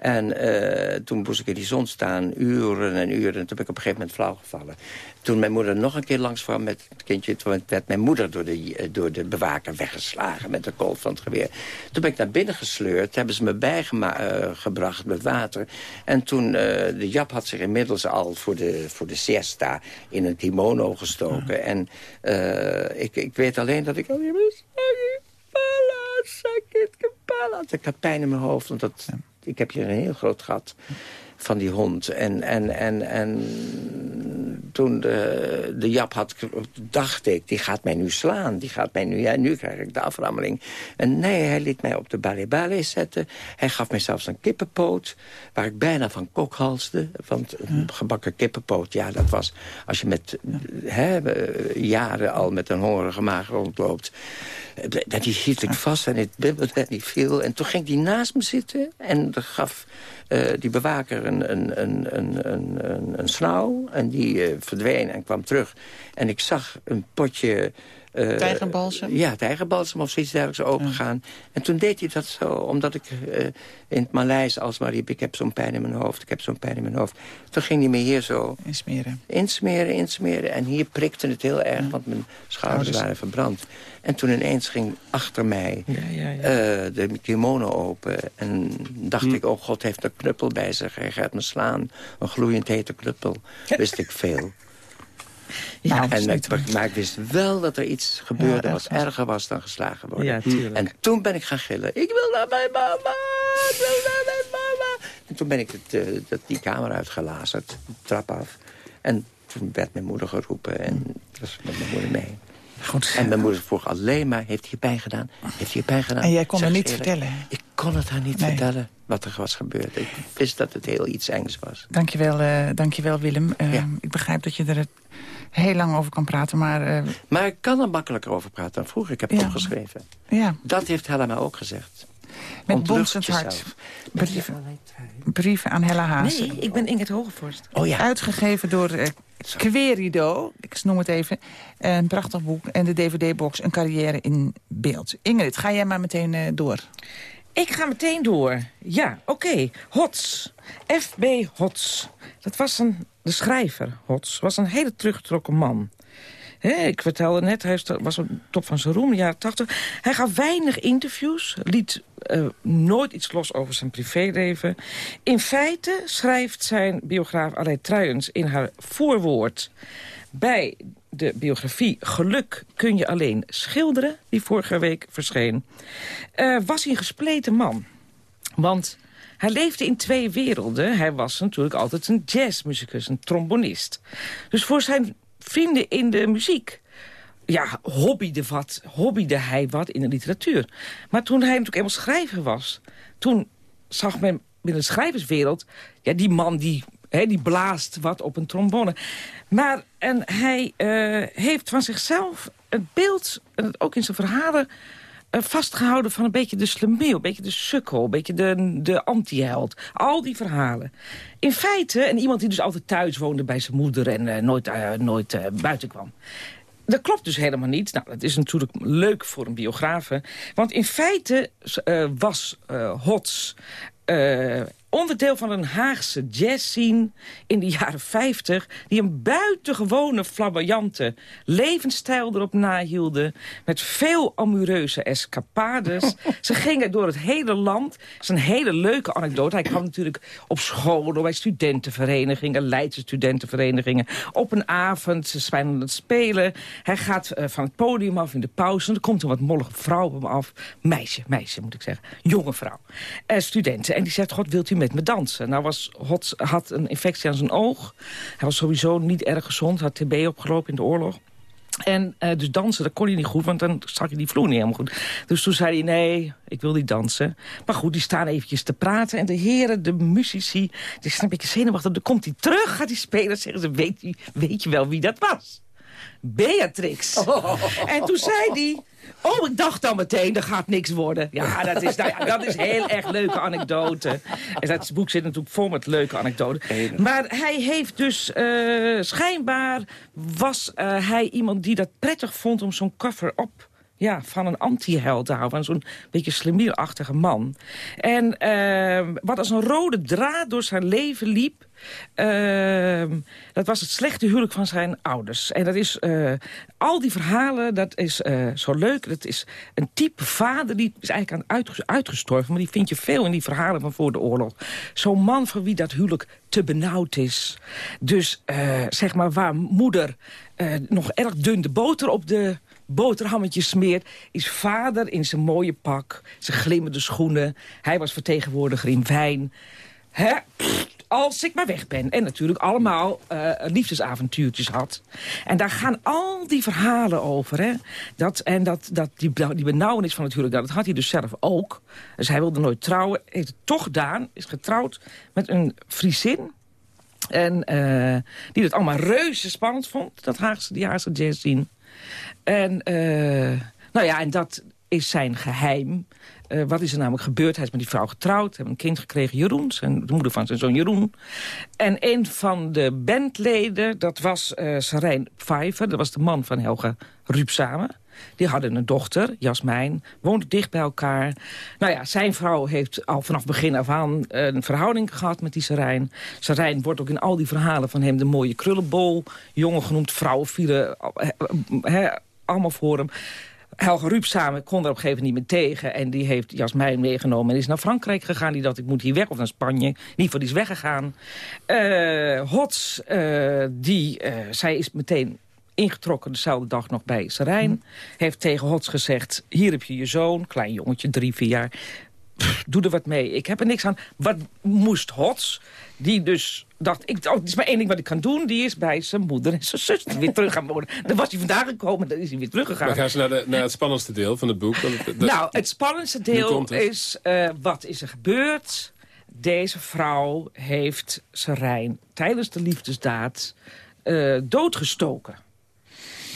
Speaker 12: En eh, toen moest ik in die zon staan, uren en uren. En toen ben ik op een gegeven moment flauw gevallen. Toen mijn moeder nog een keer langs kwam met het kindje... toen werd mijn moeder door de, eh, door de bewaker weggeslagen met de kolf van het geweer. Toen ben ik naar binnen gesleurd, hebben ze me bijgebracht met water. En toen, eh, de Jap had zich inmiddels al voor de, voor de siesta in een kimono gestoken. En eh, ik, ik weet alleen dat ik... Ik had pijn in mijn hoofd, want dat, ik heb hier een heel groot gat van die hond. En, en, en, en toen de, de Jap had, dacht ik, die gaat mij nu slaan. Die gaat mij nu, ja, nu krijg ik de aframmeling. En nee, hij liet mij op de balé zetten. Hij gaf mij zelfs een kippenpoot, waar ik bijna van kokhalsde. Want een gebakken kippenpoot, ja, dat was... als je met hè, jaren al met een hongerige maag rondloopt... eh, dat die hield ik vast en het bibbelde en die viel. En toen ging hij naast me zitten en gaf eh, die bewaker een, een, een, een, een, een, snauw. En die eh, verdween en kwam terug. En ik zag een potje...
Speaker 11: Tijgerbalsem?
Speaker 12: Ja, tijgerbalsem of zoiets dergelijks opengaan. En toen deed hij dat zo, omdat ik in het Maleis alsmaar riep... ik heb zo'n pijn in mijn hoofd, ik heb zo'n pijn in mijn hoofd. Toen ging hij me hier zo...
Speaker 11: Insmeren.
Speaker 12: Insmeren, insmeren. En hier prikte het heel erg, want mijn Schouders. waren verbrand. En toen ineens ging achter mij eh, de kimono open. En dacht ik, oh god heeft een knuppel bij zich. Hij gaat me slaan. Een gloeiend hete knuppel. Wist ik veel.
Speaker 11: Ja,
Speaker 12: en, ik- maar ik wist wel dat er iets gebeurde
Speaker 11: Ja,
Speaker 12: wat
Speaker 11: was.
Speaker 12: erger was dan geslagen worden.
Speaker 10: Ja, tuurlijk.
Speaker 12: En toen ben ik gaan gillen. Ik wil naar mijn mama! Ik wil naar mijn mama! En toen ben ik het, eh, dat, die kamer uitgelazerd, de trap af. En toen werd mijn moeder geroepen en was met mijn moeder mee.
Speaker 11: Goed.
Speaker 12: En mijn moeder vroeg alleen maar, heeft hij je pijn gedaan? Heeft hij je pijn gedaan?
Speaker 11: En jij kon
Speaker 12: Zeg
Speaker 11: het
Speaker 12: ze
Speaker 11: niet
Speaker 12: eerlijk,
Speaker 11: vertellen?
Speaker 12: Ik kon het haar niet
Speaker 11: Nee.
Speaker 12: vertellen wat er was gebeurd. Ik wist dat het heel iets engs was.
Speaker 11: Dankjewel, eh dankjewel Willem. Eh, Ik begrijp dat je er heel lang over kan praten, maar... eh,
Speaker 12: Maar ik kan er makkelijker over praten dan vroeger. Ik heb het
Speaker 11: Ja.
Speaker 12: opgeschreven.
Speaker 11: ja,
Speaker 12: Dat heeft Helena ook gezegd.
Speaker 11: Met bonzend hart. Brieven, brieven aan Hella Haase.
Speaker 10: Nee, ik ben Ingrid Hogevorst.
Speaker 12: Oh ja.
Speaker 11: Uitgegeven door eh Querido, ik noem het even. Een prachtig boek. En de DVD-box Een carrière in beeld. Ingrid, ga jij maar meteen eh, door.
Speaker 10: Ik ga meteen door. Ja, oké. Hots. F.B. Hots. Dat was een, de schrijver, Hots, was een hele teruggetrokken man. Ik vertelde net, hij was op top van zijn roem in de jaren 80. Hij gaf weinig interviews, liet uh, nooit iets los over zijn privéleven. In feite schrijft zijn biograaf Aleid Truijens in haar voorwoord... bij de biografie Geluk kun je alleen schilderen... die vorige week verscheen, uh, was hij een gespleten man. Want hij leefde in twee werelden. Hij was natuurlijk altijd een jazzmuzikus, een trombonist. Dus voor zijn vrienden in de muziek ja, hobbyde, wat, hobbyde hij wat in de literatuur. Maar toen hij natuurlijk eenmaal schrijver was... toen zag men binnen de schrijverswereld... ja, die man die, hè, die blaast wat op een trombone. Maar en hij uh, heeft van zichzelf het beeld, ook in zijn verhalen... Uh, vastgehouden van een beetje de slemiel, een beetje de sukkel, een beetje de, de anti-held. Al die verhalen. In feite, en iemand die dus altijd thuis woonde bij zijn moeder en uh, nooit, uh, nooit buiten kwam. Dat klopt dus helemaal niet. Nou, dat is natuurlijk leuk voor een biografe. Want in feite was Hots onderdeel van een Haagse jazzscene in de jaren 50... die een buitengewone flamboyante levensstijl erop nahielden... met veel amoureuze escapades. Ze gingen door het hele land. Dat is een hele leuke anekdote. Hij kwam natuurlijk op scholen, bij studentenverenigingen... Leidse studentenverenigingen. Op een avond, ze zijn aan het spelen. Hij gaat uh, van het podium af in de pauze. En er komt een wat mollige vrouw op hem af. Meisje, meisje moet ik zeggen. Jonge vrouw. Uh, studenten. En die zegt, god, wilt u met me dansen. Nou was Hot had een infectie aan zijn oog. Hij was sowieso niet erg gezond, had TB opgelopen in de oorlog. En uh, dus dansen, dat kon hij niet goed, want dan zag je die vloer niet helemaal goed. Dus toen zei hij, nee, ik wil niet dansen. Maar goed, die staan eventjes te praten. En de heren, de muzici, die zijn een beetje zenuwachtig. Dan komt hij terug, gaat hij spelen. Zeggen ze, weet, weet je wel wie dat was? Beatrix. Oh. En toen zei hij... Oh, ik dacht dan meteen, er gaat niks worden. Ja, dat is, nou dat is heel erg leuke anekdote. En dat boek zit natuurlijk vol met leuke anekdoten. Maar hij heeft dus uh, schijnbaar... was uh, hij iemand die dat prettig vond om zo'n cover op ja, van een anti-held te houden. Van zo'n beetje slemierachtige man. En uh, wat als een rode draad door zijn leven liep... Uh, dat was het slechte huwelijk van zijn ouders. En dat is, uh, al die verhalen, dat is uh, zo leuk. Dat is een type vader, die is eigenlijk aan uitgestorven. Maar die vind je veel in die verhalen van voor de oorlog. Zo'n man van wie dat huwelijk te benauwd is. Dus uh, zeg maar waar moeder nog erg dun de boter op de boterhammetjes smeert... is vader in zijn mooie pak, zijn glimmende schoenen. Hij was vertegenwoordiger in wijn. Hè? Als ik maar weg ben. En natuurlijk allemaal uh, liefdesavontuurtjes had. En daar gaan al die verhalen over. Hè? Dat, en dat, dat, die, die benauwenis van het huwelijk, dat had hij dus zelf ook. Dus hij wilde nooit trouwen. Heeft het toch gedaan. Is getrouwd met een Friesin. En uh, die het allemaal reuze spannend vond. Dat Haagse, die Haagse jazz zien. En, uh, nou ja, en dat is zijn geheim. Uh, wat is er namelijk gebeurd? Hij is met die vrouw getrouwd, hebben een kind gekregen, Jeroen, zijn, de moeder van zijn zoon Jeroen. En een van de bandleden, dat was uh, Sarijn Pfeiffer, dat was de man van Helga samen. Die hadden een dochter, Jasmijn, woonden dicht bij elkaar. Nou ja, zijn vrouw heeft al vanaf begin af aan een verhouding gehad met die Sarijn. Sarijn wordt ook in al die verhalen van hem de mooie krullenbol. Jongen genoemd, vrouwen vielen allemaal voor hem. Helge Ruup samen kon er op een gegeven moment niet meer tegen. En die heeft Jasmijn meegenomen en is naar Frankrijk gegaan. Die dacht, ik moet hier weg of naar Spanje. Niet voor die is weggegaan. Uh, Hots, uh, die, uh, zij is meteen ingetrokken dezelfde dag nog bij Serijn. Mm. Heeft tegen Hots gezegd, hier heb je je zoon, klein jongetje, drie, vier jaar. Pff, doe er wat mee, ik heb er niks aan. Wat moest Hots, die dus dacht, ik, oh, het is maar één ding wat ik kan doen. Die is bij zijn moeder en zijn zus weer terug gaan wonen. Dan was hij vandaag gekomen, dan is hij weer teruggegaan.
Speaker 9: Maar gaan ze naar, de, naar het spannendste deel van het boek?
Speaker 10: Het, nou, het spannendste deel is, uh, wat is er gebeurd? Deze vrouw heeft Serijn tijdens de liefdesdaad uh, doodgestoken.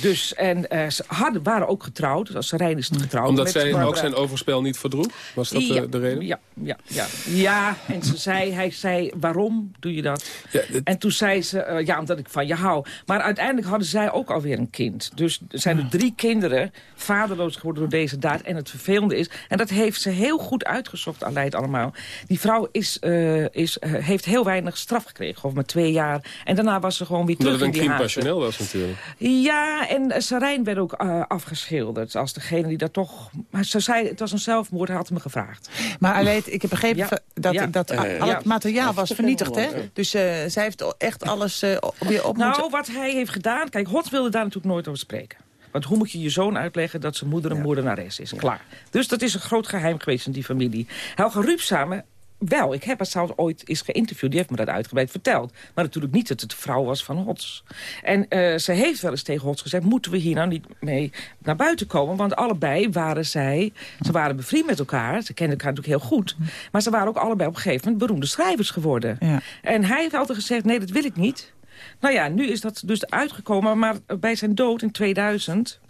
Speaker 10: Dus, en uh, ze hadden, waren ook getrouwd. Als Rijn is getrouwd.
Speaker 9: Omdat zij ook zijn overspel niet verdroeg? Was dat
Speaker 10: ja,
Speaker 9: de, de, reden?
Speaker 10: Ja, ja, ja. ja, en ze zei, hij zei, waarom doe je dat? Ja, En toen zei ze, uh, ja, omdat ik van je hou. Maar uiteindelijk hadden zij ook alweer een kind. Dus er zijn er drie kinderen vaderloos geworden door deze daad. En het vervelende is, en dat heeft ze heel goed uitgezocht, Aleid allemaal. Die vrouw is, uh, is, heeft heel weinig straf gekregen, of maar twee jaar. En daarna was ze gewoon weer terug
Speaker 9: Omdat
Speaker 10: in die
Speaker 9: het een crime passionnel was natuurlijk.
Speaker 10: Ja, Ja, en uh, Sarijn werd ook uh, afgeschilderd als degene die dat toch... Maar ze zei, het was een zelfmoord, hij had me gevraagd.
Speaker 11: Maar Aleid, ik heb begrepen ja. dat, ja. dat uh, al het materiaal was vernietigd, hè? Dus zij heeft echt alles weer op
Speaker 10: Nou, wat hij heeft gedaan... Kijk, Hots wilde daar natuurlijk nooit over spreken. Want hoe moet je je zoon uitleggen dat zijn moeder een ja. moordenares is? Klaar. Dus dat is een groot geheim geweest in die familie. Helga Ruup samen wel, ik heb haar trouwens ooit eens geïnterviewd. Die heeft me dat uitgebreid verteld. Maar natuurlijk niet dat het de vrouw was van Hots. En uh, ze heeft wel eens tegen Hots gezegd... moeten we hier nou niet mee naar buiten komen? Want allebei waren zij... Ze waren bevriend met elkaar. Ze kenden elkaar natuurlijk heel goed. Maar ze waren ook allebei op een gegeven moment beroemde schrijvers geworden. Ja. En hij heeft altijd gezegd, nee, dat wil ik niet. Nou ja, nu is dat dus uitgekomen. Maar bij zijn dood in 2000...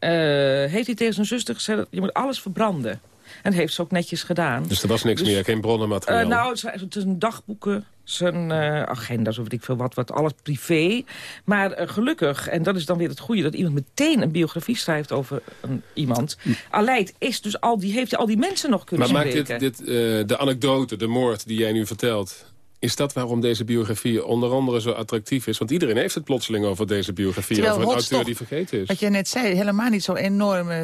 Speaker 10: Uh, heeft hij tegen zijn zuster gezegd... je moet alles verbranden. En dat heeft ze ook netjes gedaan.
Speaker 9: Dus er was niks dus, meer, geen bronnenmateriaal?
Speaker 10: Uh, nou, het is een dagboeken, zijn uh, agenda's of weet ik veel wat, wat alles privé. Maar uh, gelukkig, en dat is dan weer het goede... dat iemand meteen een biografie schrijft over een, iemand. Aleid is dus al die, heeft al die mensen nog kunnen
Speaker 9: maar
Speaker 10: spreken.
Speaker 9: Maar maakt dit, dit de anekdote, de moord die jij nu vertelt... Is dat waarom deze biografie onder andere zo attractief is? Want iedereen heeft het plotseling over deze biografie.
Speaker 11: Terwijl
Speaker 9: over een
Speaker 11: Hots
Speaker 9: auteur
Speaker 11: toch,
Speaker 9: die vergeten is.
Speaker 11: Wat je net zei, helemaal niet zo enorm uh,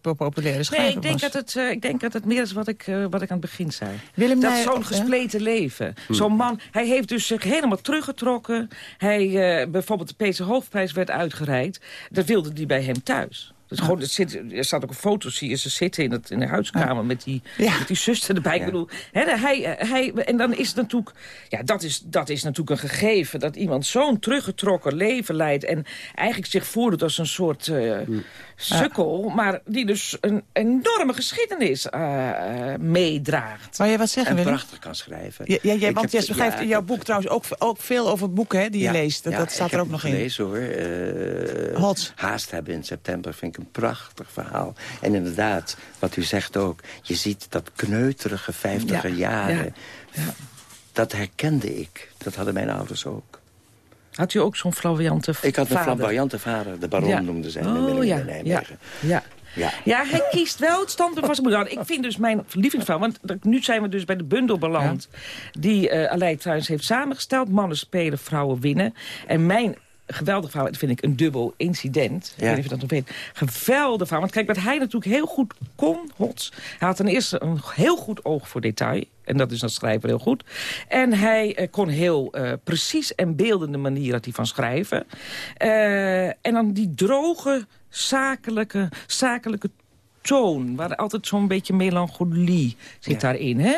Speaker 11: populaire schrijver
Speaker 10: Nee, ik denk,
Speaker 11: was.
Speaker 10: dat het, uh, ik denk dat het meer is wat ik, uh, wat ik aan het begin zei.
Speaker 11: Willem
Speaker 10: dat zo'n gespleten leven.
Speaker 9: Hm.
Speaker 10: Zo'n man, hij heeft dus zich helemaal teruggetrokken. Hij, uh, bijvoorbeeld de PC Hoofdprijs werd uitgereikt. Dat wilde die bij hem thuis. Dus gewoon, het zit, er staat ook een foto, zie je, ze zitten in, het, in de huiskamer met, die, met die zuster erbij. Ik bedoel, hè, hij, hij, en dan is het natuurlijk, ja, dat is, dat is natuurlijk een gegeven... dat iemand zo'n teruggetrokken leven leidt... en eigenlijk zich voordoet als een soort uh, sukkel... maar die dus een enorme geschiedenis uh, meedraagt.
Speaker 11: Wou je wat zeggen,
Speaker 12: En
Speaker 11: Willem?
Speaker 12: prachtig kan schrijven.
Speaker 11: Ja, ja, jij,
Speaker 12: Ik
Speaker 11: want
Speaker 12: heb-
Speaker 11: jij schrijft
Speaker 12: ja,
Speaker 11: in jouw
Speaker 12: ik
Speaker 11: boek trouwens ook, ook veel over boeken hè, die je leest. Dat,
Speaker 12: ja,
Speaker 11: dat staat
Speaker 12: ik
Speaker 11: er ook
Speaker 12: heb
Speaker 11: nog in.
Speaker 12: gelezen hoor. Eh,
Speaker 11: Hots.
Speaker 12: Haast hebben in september vind ik een prachtig verhaal. En inderdaad, wat u zegt ook. Je ziet dat kneuterige vijftiger
Speaker 10: Ja,
Speaker 12: jaren. Dat herkende ik. Dat hadden mijn ouders ook.
Speaker 10: Had u ook zo'n flamboyante
Speaker 12: Ik had een
Speaker 10: vader?
Speaker 12: flamboyante vader. De baron
Speaker 10: Ja.
Speaker 12: noemde zij.
Speaker 10: Oh, ja,
Speaker 12: in Nijmegen.
Speaker 10: Ja.
Speaker 12: Ja.
Speaker 10: Ja, hij kiest wel het standpunt van zijn moeder. Ik vind dus mijn lievelingsverhaal... want nu zijn we dus bij de bundel beland... die eh Aleid trouwens heeft samengesteld. Mannen spelen, vrouwen winnen. En mijn geweldig verhaal, dat vind ik een dubbel incident. Ik
Speaker 12: Ja.
Speaker 10: weet niet of je dat nog weet. Geweldig verhaal. Want kijk, wat hij natuurlijk heel goed kon, Hots... hij had ten eerste een heel goed oog voor detail... En dat is als schrijver heel goed. En hij eh, kon heel eh, precies en beeldende manier had hij van schrijven. Eh, en dan die droge, zakelijke, zakelijke toon. Waar altijd zo'n beetje melancholie zit
Speaker 12: Ja.
Speaker 10: daarin. Hè?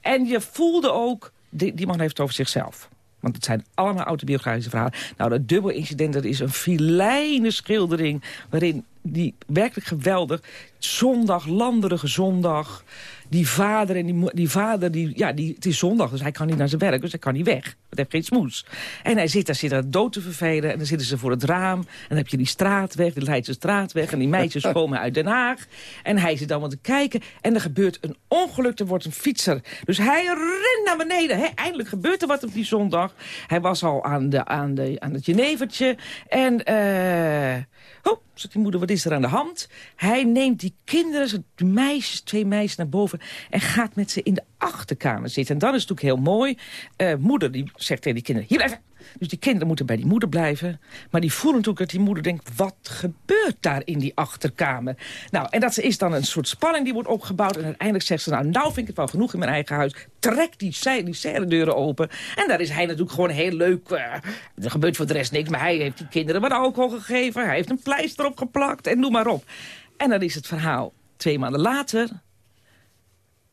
Speaker 10: En je voelde ook, die, die man heeft het over zichzelf. Want het zijn allemaal autobiografische verhalen. Nou, dat dubbel incident, dat is een filijne schildering... waarin die werkelijk geweldig... zondag, landerige zondag... die vader, en die, die vader die, ja, die, het is zondag, dus hij kan niet naar zijn werk... dus hij kan niet weg, want hij heeft geen smoes. En hij zit daar, zit daar dood te vervelen... en dan zitten ze voor het raam... en dan heb je die straatweg, de Leidse straatweg... en die meisjes komen uit Den Haag... en hij zit allemaal te kijken... en er gebeurt een ongeluk, er wordt een fietser. Dus hij rent naar beneden. Hè? Eindelijk gebeurt er wat op die zondag. Hij was al aan, de, aan, de, aan het jenevertje. En, eh oh, zegt die moeder, wat is er aan de hand? Hij neemt die kinderen, die meisjes, twee meisjes naar boven... en gaat met ze in de achterkamer zitten. En dan is het natuurlijk heel mooi. Eh, moeder die zegt tegen die kinderen, hier blijven. Dus die kinderen moeten bij die moeder blijven. Maar die voelen natuurlijk dat die moeder denkt... wat gebeurt daar in die achterkamer? Nou, en dat is dan een soort spanning die wordt opgebouwd. En uiteindelijk zegt ze, nou, nou vind ik het wel genoeg in mijn eigen huis. Trek die, die serredeuren open. En daar is hij natuurlijk gewoon heel leuk. eh, er gebeurt voor de rest niks, maar hij heeft die kinderen wat alcohol gegeven. Hij heeft een pleister opgeplakt en noem maar op. En dan is het verhaal twee maanden later...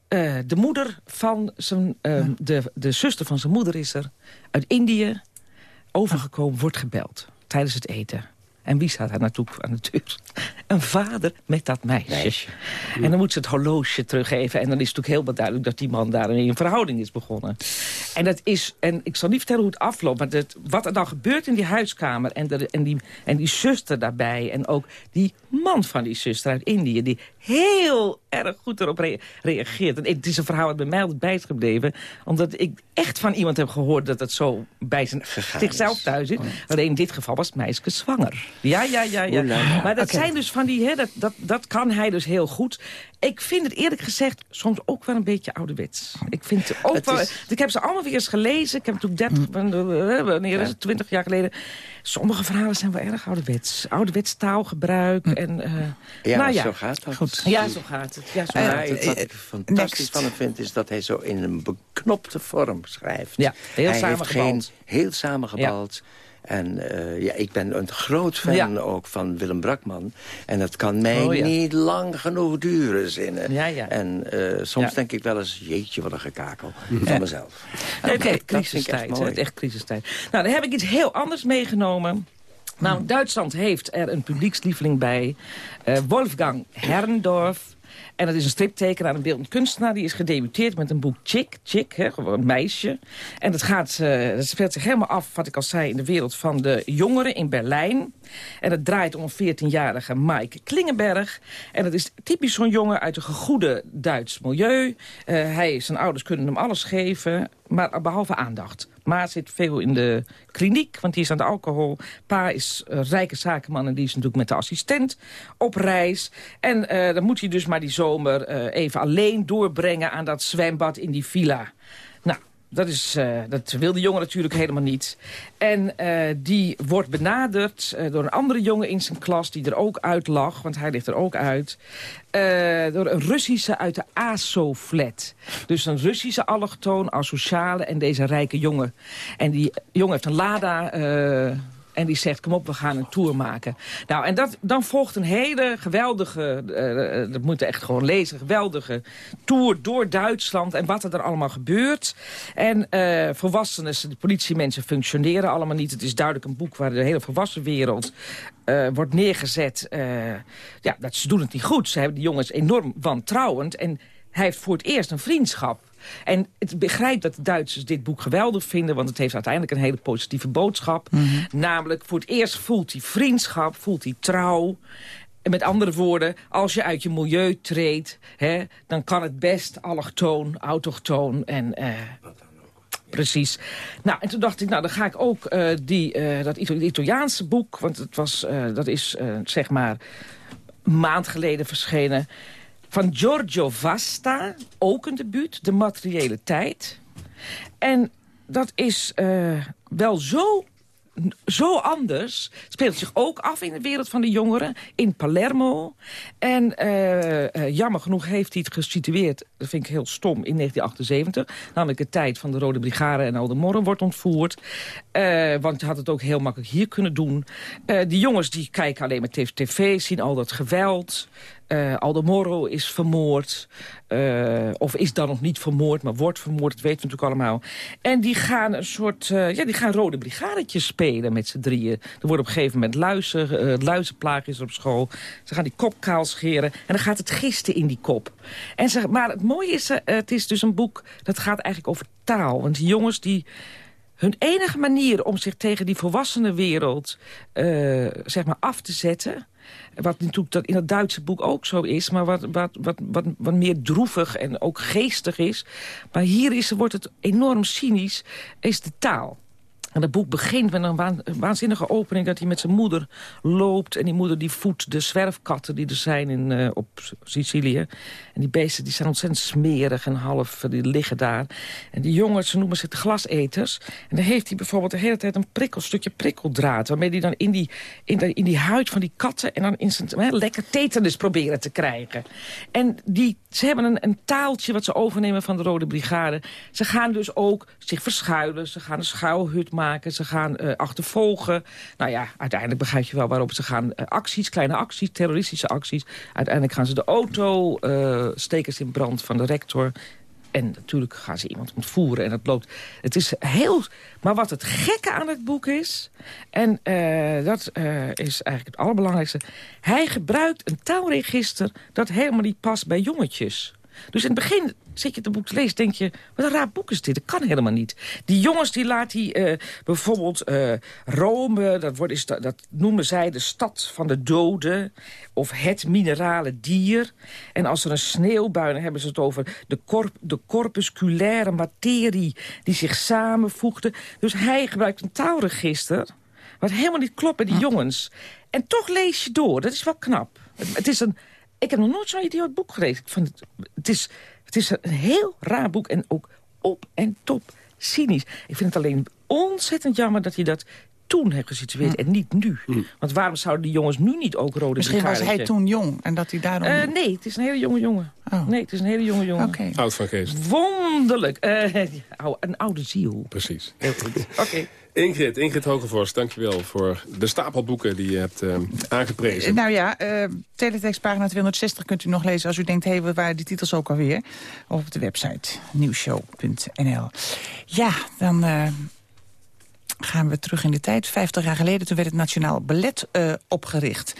Speaker 10: Eh, de moeder van zijn, eh, de, de zuster van zijn moeder is er uit Indië overgekomen, wordt gebeld tijdens het eten. En wie staat daar naartoe aan de deur? Een vader met dat meisje. En dan moet ze het horloge teruggeven. En dan is het natuurlijk heel wat duidelijk dat die man daarmee een verhouding is begonnen. En, dat is, en ik zal niet vertellen hoe het afloopt. Maar dat, wat er dan gebeurt in die huiskamer. En, de, en, die, en die zuster daarbij. En ook die man van die zuster uit Indië. Die heel erg goed erop rea- reageert. En het is een verhaal dat bij mij altijd bij is gebleven. Omdat ik echt van iemand heb gehoord dat het zo bij zijn, zichzelf thuis
Speaker 12: Oh.
Speaker 10: zit. Alleen in dit geval was het meisje zwanger. Ja, ja, ja. ja. Maar dat zijn dus van die, hè, dat, dat, dat kan hij dus heel goed. Ik vind het eerlijk gezegd soms ook wel een beetje ouderwets. Ik, vind het ook wel, ik heb ze allemaal weer eens gelezen. Ik heb natuurlijk 30, hm. wanneer is het, 20 jaar geleden. Sommige verhalen zijn wel erg ouderwets. Ouderwets taalgebruik. Hm. En, uh,
Speaker 12: ja,
Speaker 10: nou
Speaker 12: ja, zo gaat dat.
Speaker 10: Goed. Ja, zo gaat het. Ja, zo uh, gaat
Speaker 12: het. Wat ik fantastisch van hem vind, is dat hij zo in een beknopte vorm schrijft.
Speaker 10: Ja, heel
Speaker 12: hij
Speaker 10: samengebald.
Speaker 12: Heeft geen, heel samengebald. Ja. En uh, ja, ik ben een groot fan ja. ook van Willem Brakman. En het kan mij oh, ja. niet lang genoeg duren, zinnen.
Speaker 10: Ja.
Speaker 12: En uh, soms denk ik wel eens, jeetje, wat een gekakel van mezelf.
Speaker 10: En het echt crisistijd. Echt, het echt crisistijd. Nou, dan heb ik iets heel anders meegenomen. Nou, Duitsland heeft er een publiekslieveling bij. Uh, Wolfgang Herrendorf. En dat is een striptekenaar, een beeldend kunstenaar. Die is gedebuteerd met een boek Chick. Chick, hè, gewoon een meisje. En dat, gaat, uh, dat speelt zich helemaal af, wat ik al zei, in de wereld van de jongeren in Berlijn. En het draait om een 14-jarige Mike Klingenberg. En dat is typisch zo'n jongen uit een gegoede Duits milieu. Uh, hij, zijn ouders kunnen hem alles geven, maar behalve aandacht. Ma zit veel in de kliniek, want die is aan de alcohol. Pa is uh, rijke zakenman en die is natuurlijk met de assistent op reis. En uh, dan moet hij dus maar die zomer uh, even alleen doorbrengen aan dat zwembad in die villa. Dat, is, uh, dat wil de jongen natuurlijk helemaal niet. En uh, die wordt benaderd uh, door een andere jongen in zijn klas... die er ook uit lag, want hij ligt er ook uit... door een Russische uit de ASO-flat. Dus een Russische allochtoon, asociale en deze rijke jongen. En die jongen heeft een Lada... En die zegt, kom op, we gaan een tour maken. Nou, en dat, dan volgt een hele geweldige, uh, dat moet je echt gewoon lezen... geweldige tour door Duitsland en wat er allemaal gebeurt. En uh, volwassenen, de politiemensen functioneren allemaal niet. Het is duidelijk een boek waar de hele volwassen wereld uh, wordt neergezet. ja, dat, ze doen het niet goed. Ze hebben die jongens enorm wantrouwend. En hij heeft voor het eerst een vriendschap en ik begrijp dat de Duitsers dit boek geweldig vinden... want het heeft uiteindelijk een hele positieve boodschap. Mm -hmm. Namelijk, voor het eerst voelt hij vriendschap, voelt hij trouw... En met andere woorden, als je uit je milieu treedt... Hè, dan kan het best allochtoon, autochtoon en... Uh, Precies. Nou, en toen dacht ik, nou, dan ga ik ook uh, die, uh, dat Italiaanse boek... want het was, dat is, zeg maar, een maand geleden verschenen... Van Giorgio Vasta, ook een debuut, De Materiële Tijd. En dat is uh, wel zo zo anders. Speelt zich ook af in de wereld van de jongeren. In Palermo. En uh, uh, jammer genoeg heeft hij het gesitueerd. Dat vind ik heel stom. In 1978. Namelijk de tijd van de Rode Brigade en Alde Morren wordt ontvoerd. Want je had het ook heel makkelijk hier kunnen doen. die jongens die kijken alleen maar tv. Zien al dat geweld. Uh, Aldo Moro is vermoord. Uh, of is dan nog niet vermoord, maar wordt vermoord. Dat weten we natuurlijk allemaal. En die gaan een soort... Uh, ja, die gaan rode brigadetjes spelen met z'n drieën. Er wordt op een gegeven moment luizen, luizenplaag is op school. Ze gaan die kop kaal scheren. En dan gaat het gisten in die kop. En ze, maar het mooie is, het is dus een boek... dat gaat eigenlijk over taal. Want die jongens die... Hun enige manier om zich tegen die volwassenenwereld uh, zeg maar af te zetten... Wat natuurlijk dat in het Duitse boek ook zo is, maar wat, wat, wat, wat, wat meer droevig en ook geestig is. Maar hier is, wordt het enorm cynisch, is de taal. En het boek begint met een waanzinnige opening... dat hij met zijn moeder loopt. En die moeder die voedt de zwerfkatten die er zijn in, uh, op Sicilië. En die beesten die zijn ontzettend smerig en half, die liggen daar. En die jongens, ze noemen ze het glaseters. En dan heeft hij bijvoorbeeld de hele tijd een prikkel, stukje prikkeldraad... waarmee hij dan in die, in, de, in die huid van die katten... en dan in zijn hè, lekker tetanus proberen te krijgen. En die, ze hebben een, een taaltje wat ze overnemen van de Rode Brigade. Ze gaan dus ook zich verschuilen. Ze gaan een schuilhut maken Ze gaan uh, achtervolgen. Nou ja, uiteindelijk begrijp je wel waarop ze gaan. Uh, acties, kleine acties, terroristische acties. Uiteindelijk gaan ze de auto, uh, steken ze in brand van de rector. En natuurlijk gaan ze iemand ontvoeren. En dat loopt. Het is heel. Maar wat het gekke aan het boek is. En dat is eigenlijk het allerbelangrijkste. Hij gebruikt een taalregister dat helemaal niet past bij jongetjes. Dus in het begin zit je het boek te lezen, denk je... wat een raar boek is dit, dat kan helemaal niet. Die jongens die laat hij uh, bijvoorbeeld uh, Rome... Dat, wordt, is, dat, dat noemen zij de stad van de doden... of het minerale dier. En als er een sneeuwbui, dan hebben ze het over... de, corp, de corpusculaire materie die zich samenvoegde. Dus hij gebruikt een taalregister Wat helemaal niet klopt bij die jongens. En toch lees je door. Dat is wel knap. Het, het is een... Ik heb nog nooit zo'n idioot boek gelezen. Ik vond het, het, is, het is een heel raar boek en ook op en top cynisch. Ik vind het alleen ontzettend jammer dat hij dat toen heeft gesitueerd en niet nu. Want waarom zouden die jongens nu niet ook rode
Speaker 11: Misschien was hij toen jong en dat hij daarom...
Speaker 10: Eh, nee, het is een hele jonge jongen. Nee, het is een hele jonge jongen.
Speaker 11: Oké.
Speaker 9: Oud van geest.
Speaker 10: Wonderlijk. Eh, een oude ziel.
Speaker 9: Precies.
Speaker 10: Heel goed. Oké.
Speaker 9: Ingrid, Ingrid Hogevorst, dankjewel voor de stapel boeken die je hebt eh, aangeprezen.
Speaker 11: Nou ja, eh teletext pagina 260 kunt u nog lezen als u denkt... hé, hey, waar waren die titels ook alweer? Of op de website nieuwshow.nl. Ja, dan eh, gaan we terug in de tijd. Vijftig jaar geleden toen werd het Nationaal Ballet eh, opgericht.